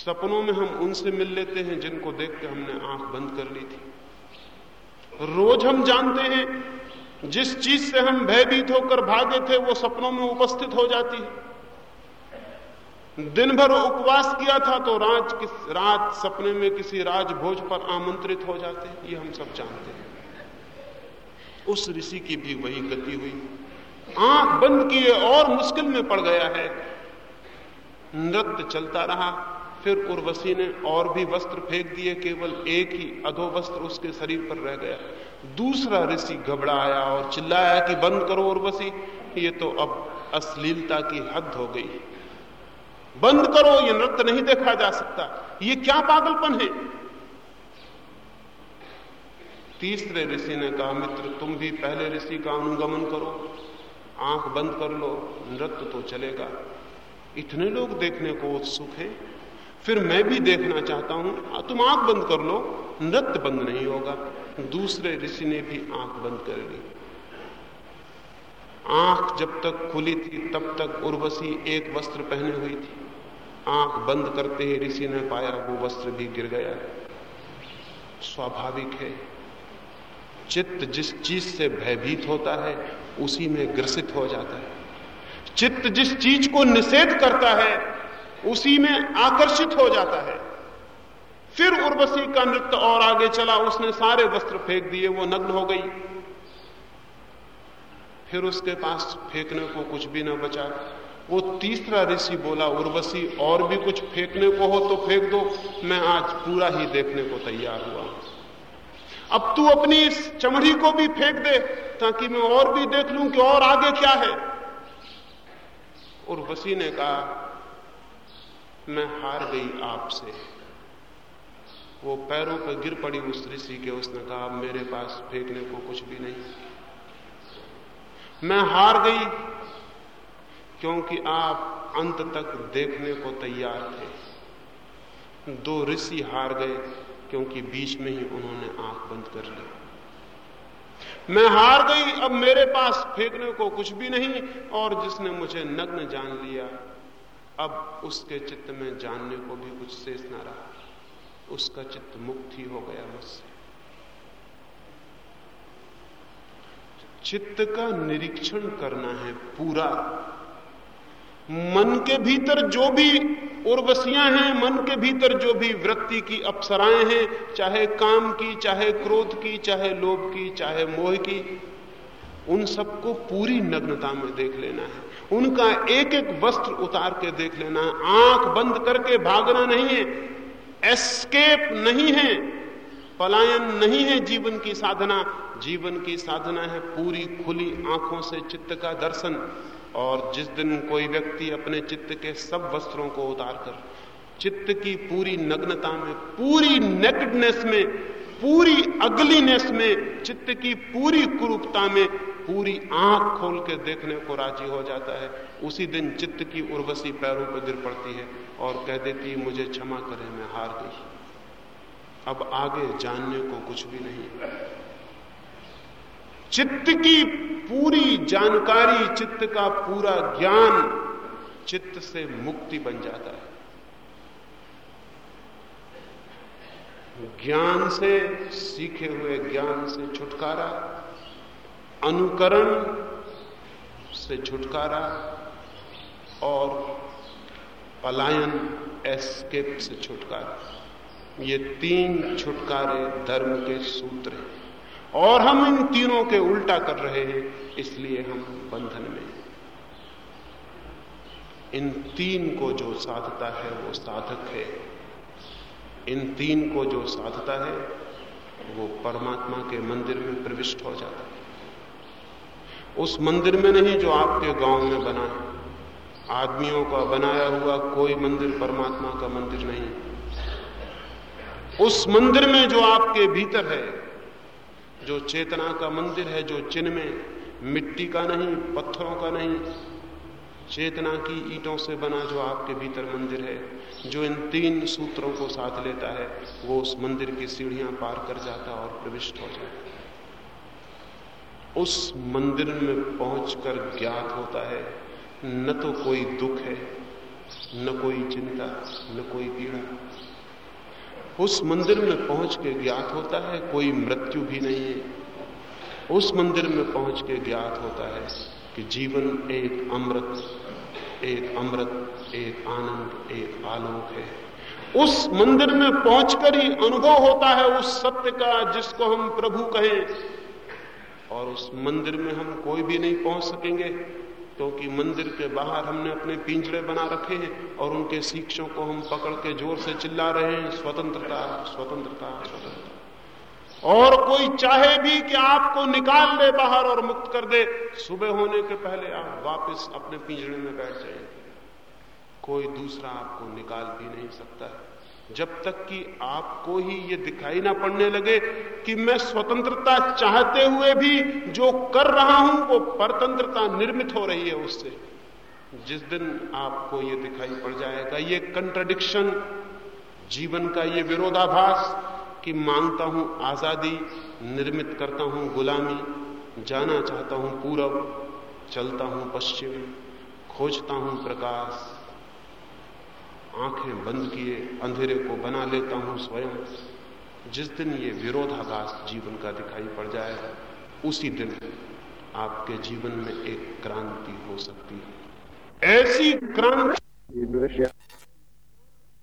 सपनों में हम उनसे मिल लेते हैं जिनको देख के हमने आँख बंद कर ली थी। रोज हम जानते हैं, जिस चीज़ से हम भयभीत होकर भागे थे, वो सपनों में उपस्थित हो जाती है। दिन भर उपवास किया था तो राज किस, रात सपने में किसी राजभोज पर आमंत्रित हो जाते हैं। ये हम सब जानते हैं। उस ऋषि की भी वही गति हुई। आँख बंद किए और मुश्किल में पड़ गया है। नृत्य चलता रहा, फिर उर्वशी ने और भी वस्त्र फेंक दिए, केवल एक ही अधो वस्त्र उसके शरीर पर रह गया। दूसरा ऋषि घबराया और चिल्लाया कि बंद करो उर्वशी, ये तो अब अश्लीलता की हद हो गई बंद करो, ये नृत्य नहीं देखा जा सकता। ये क्या पागलपन है? तीसरे ऋषि ने कहा, मित्र, तुम भी पहले ऋषि का अनुगमन करो। आँख बंद कर लो, नृत्य तो चलेगा। इतने लोग देखने को उत्सुक हैं। फिर मैं भी देखना चाहता हूँ तुम आँख बंद कर लो, नृत्य बंद नहीं होगा। दूसरे ऋषि ने भी आँख बंद कर ली। आँख जब तक खुली थी, तब तक उर्वशी एक वस्त्र पहने हुई थी। आँख बंद करते ही ऋषि ने पाया वो वस्त्र भी गिर गया। स्वाभाविक है। चित्त जिस चीज़ से भयभीत होता है, उसी में ग्रसित हो जाता है। चित्त जिस चीज़ को निषेध करता है, उसी में आकर्षित हो जाता है। फिर उर्वशी का नृत्य और आगे चला, उसने सारे वस्त्र फेंक दिए, वो नग्न हो गई। फिर उसके पास फेंकने को कुछ भी न बचा। वो तीसरा ऋषि बोला, उर्वशी, और भी कुछ फेंकने को हो तो फेंक दो, मैं आज पूरा ही देखने को तैयार हुआ। अब तू अपनी इस चमड़ी को भी फेंक दे, ताकि मैं और भी देख लूँ कि और आगे क्या है। और उर्वशी ने कहा, मैं हार गई आपसे। वो पैरों पर गिर पड़ी उस ऋषि के उसने कहा मेरे पास फेंकने को कुछ भी नहीं। मैं हार गई, क्योंकि आप अंत तक देखने को तैयार थे। दो ऋषि हार गए क्योंकि बीच में ही उन्होंने आँख बंद कर ली। मैं हार गई, अब मेरे पास फेंकने को कुछ भी नहीं, और जिसने मुझे नग्न जान लिया, अब उसके चित्त में जानने को भी कुछ शेष ना रहा। उसका चित्त मुक्त ही हो गया मुझसे। चित्त का निरीक्षण करना है पूरा। मन के भीतर जो भी उर्वशियाँ हैं, मन के भीतर जो भी वृत्ति की अप्सराएँ हैं, चाहे काम की, चाहे क्रोध की, चाहे लोभ की, चाहे मोह की, उन सबको पूरी नग्नता में देख लेना है। उनका एक एक वस्त्र उतार के देख लेना है। आँख बंद करके भागना नहीं है। एस्केप नहीं है। पलायन नहीं है जीवन की साधना। जीवन की साधना है पूरी खुली आँखों से चित्त का दर्शन। और जिस दिन कोई व्यक्ति अपने चित्त के सब वस्त्रों को उतारकर चित्त की पूरी नग्नता में, पूरी नेकडनेस में, पूरी अगलीनेस में, चित्त की पूरी कुरूपता में, पूरी आँख खोल के देखने को राज़ी हो जाता है, उसी दिन चित्त की उर्वशी पैरों पर गिर पड़ती है और कह देती है, मुझे क्षमा करें, मैं हार गई अब आगे जानने को कुछ भी नहीं चित्त की पूरी जानकारी, चित्त का पूरा ज्ञान चित्त से मुक्ति बन जाता है। ज्ञान से, सीखे हुए ज्ञान से छुटकारा, अनुकरण से छुटकारा और पलायन, एस्केप से छुटकारा। ये तीन छुटकारे धर्म के सूत्र हैं। और हम इन तीनों के उल्टा कर रहे हैं, इसलिए हम बंधन में इन तीन को जो साधता है, वो साधक है। इन तीन को जो साधता है, वो परमात्मा के मंदिर में प्रविष्ट हो जाता है। उस मंदिर में नहीं जो आपके गाँव में बना है। आदमियों का बनाया हुआ कोई मंदिर परमात्मा का मंदिर नहीं। उस मंदिर में जो आपके भीतर है जो चेतना का मंदिर है, जो चिन्ह में, मिट्टी का नहीं, पत्थरों का नहीं, चेतना की ईटों से बना जो आपके भीतर मंदिर है, जो इन तीन सूत्रों को साथ लेता है, वो उस मंदिर की सीढ़ियाँ पार कर जाता और प्रविष्ट हो जाता उस मंदिर में पहुंचकर ज्ञात होता है, न तो कोई दुख है, न कोई चिंता, न कोई पीड़ा उस मंदिर में पहुँच के ज्ञात होता है, कोई मृत्यु भी नहीं है। उस मंदिर में पहुँच के ज्ञात होता है कि जीवन एक अमृत एक अमृत, एक आनंद, एक आलोक है। उस मंदिर में पहुंचकर ही अनुभव होता है उस सत्य का, जिसको हम प्रभु कहें। और उस मंदिर में हम कोई भी नहीं पहुँच सकेंगे। क्योंकि मंदिर के बाहर हमने अपने पिंजड़े बना रखे हैं और उनके शिक्षों को हम पकड़ के ज़ोर से चिल्ला रहे हैं, स्वतंत्रता स्वतंत्रता स्वतंत्रता। और कोई चाहे भी कि आपको निकाल ले बाहर और मुक्त कर दे, सुबह होने के पहले आप वापस अपने पिंजड़े में बैठ जाएँगे कोई दूसरा आपको निकाल भी नहीं सकता है। जब तक कि आपको ही ये दिखाई ना पड़ने लगे कि मैं स्वतंत्रता चाहते हुए भी जो कर रहा हूँ, वो परतंत्रता निर्मित हो रही है उससे। जिस दिन आपको ये दिखाई पड़ जाएगा, ये कंट्रडिक्शन, जीवन का ये विरोधाभास कि माँगता हूँ आज़ादी, निर्मित करता हूँ गुलामी, जाना चाहता हूँ पूरब, चलता हूँ पश्चिम, खोजता हूँ प्रकाश। आँखें बंद किए, अंधेरे को बना लेता हूँ स्वयं। जिस दिन ये विरोधाभास जीवन का दिखाई पड़ जाएगा, उसी दिन आपके जीवन में एक क्रांति हो सकती है। ऐसी क्रांति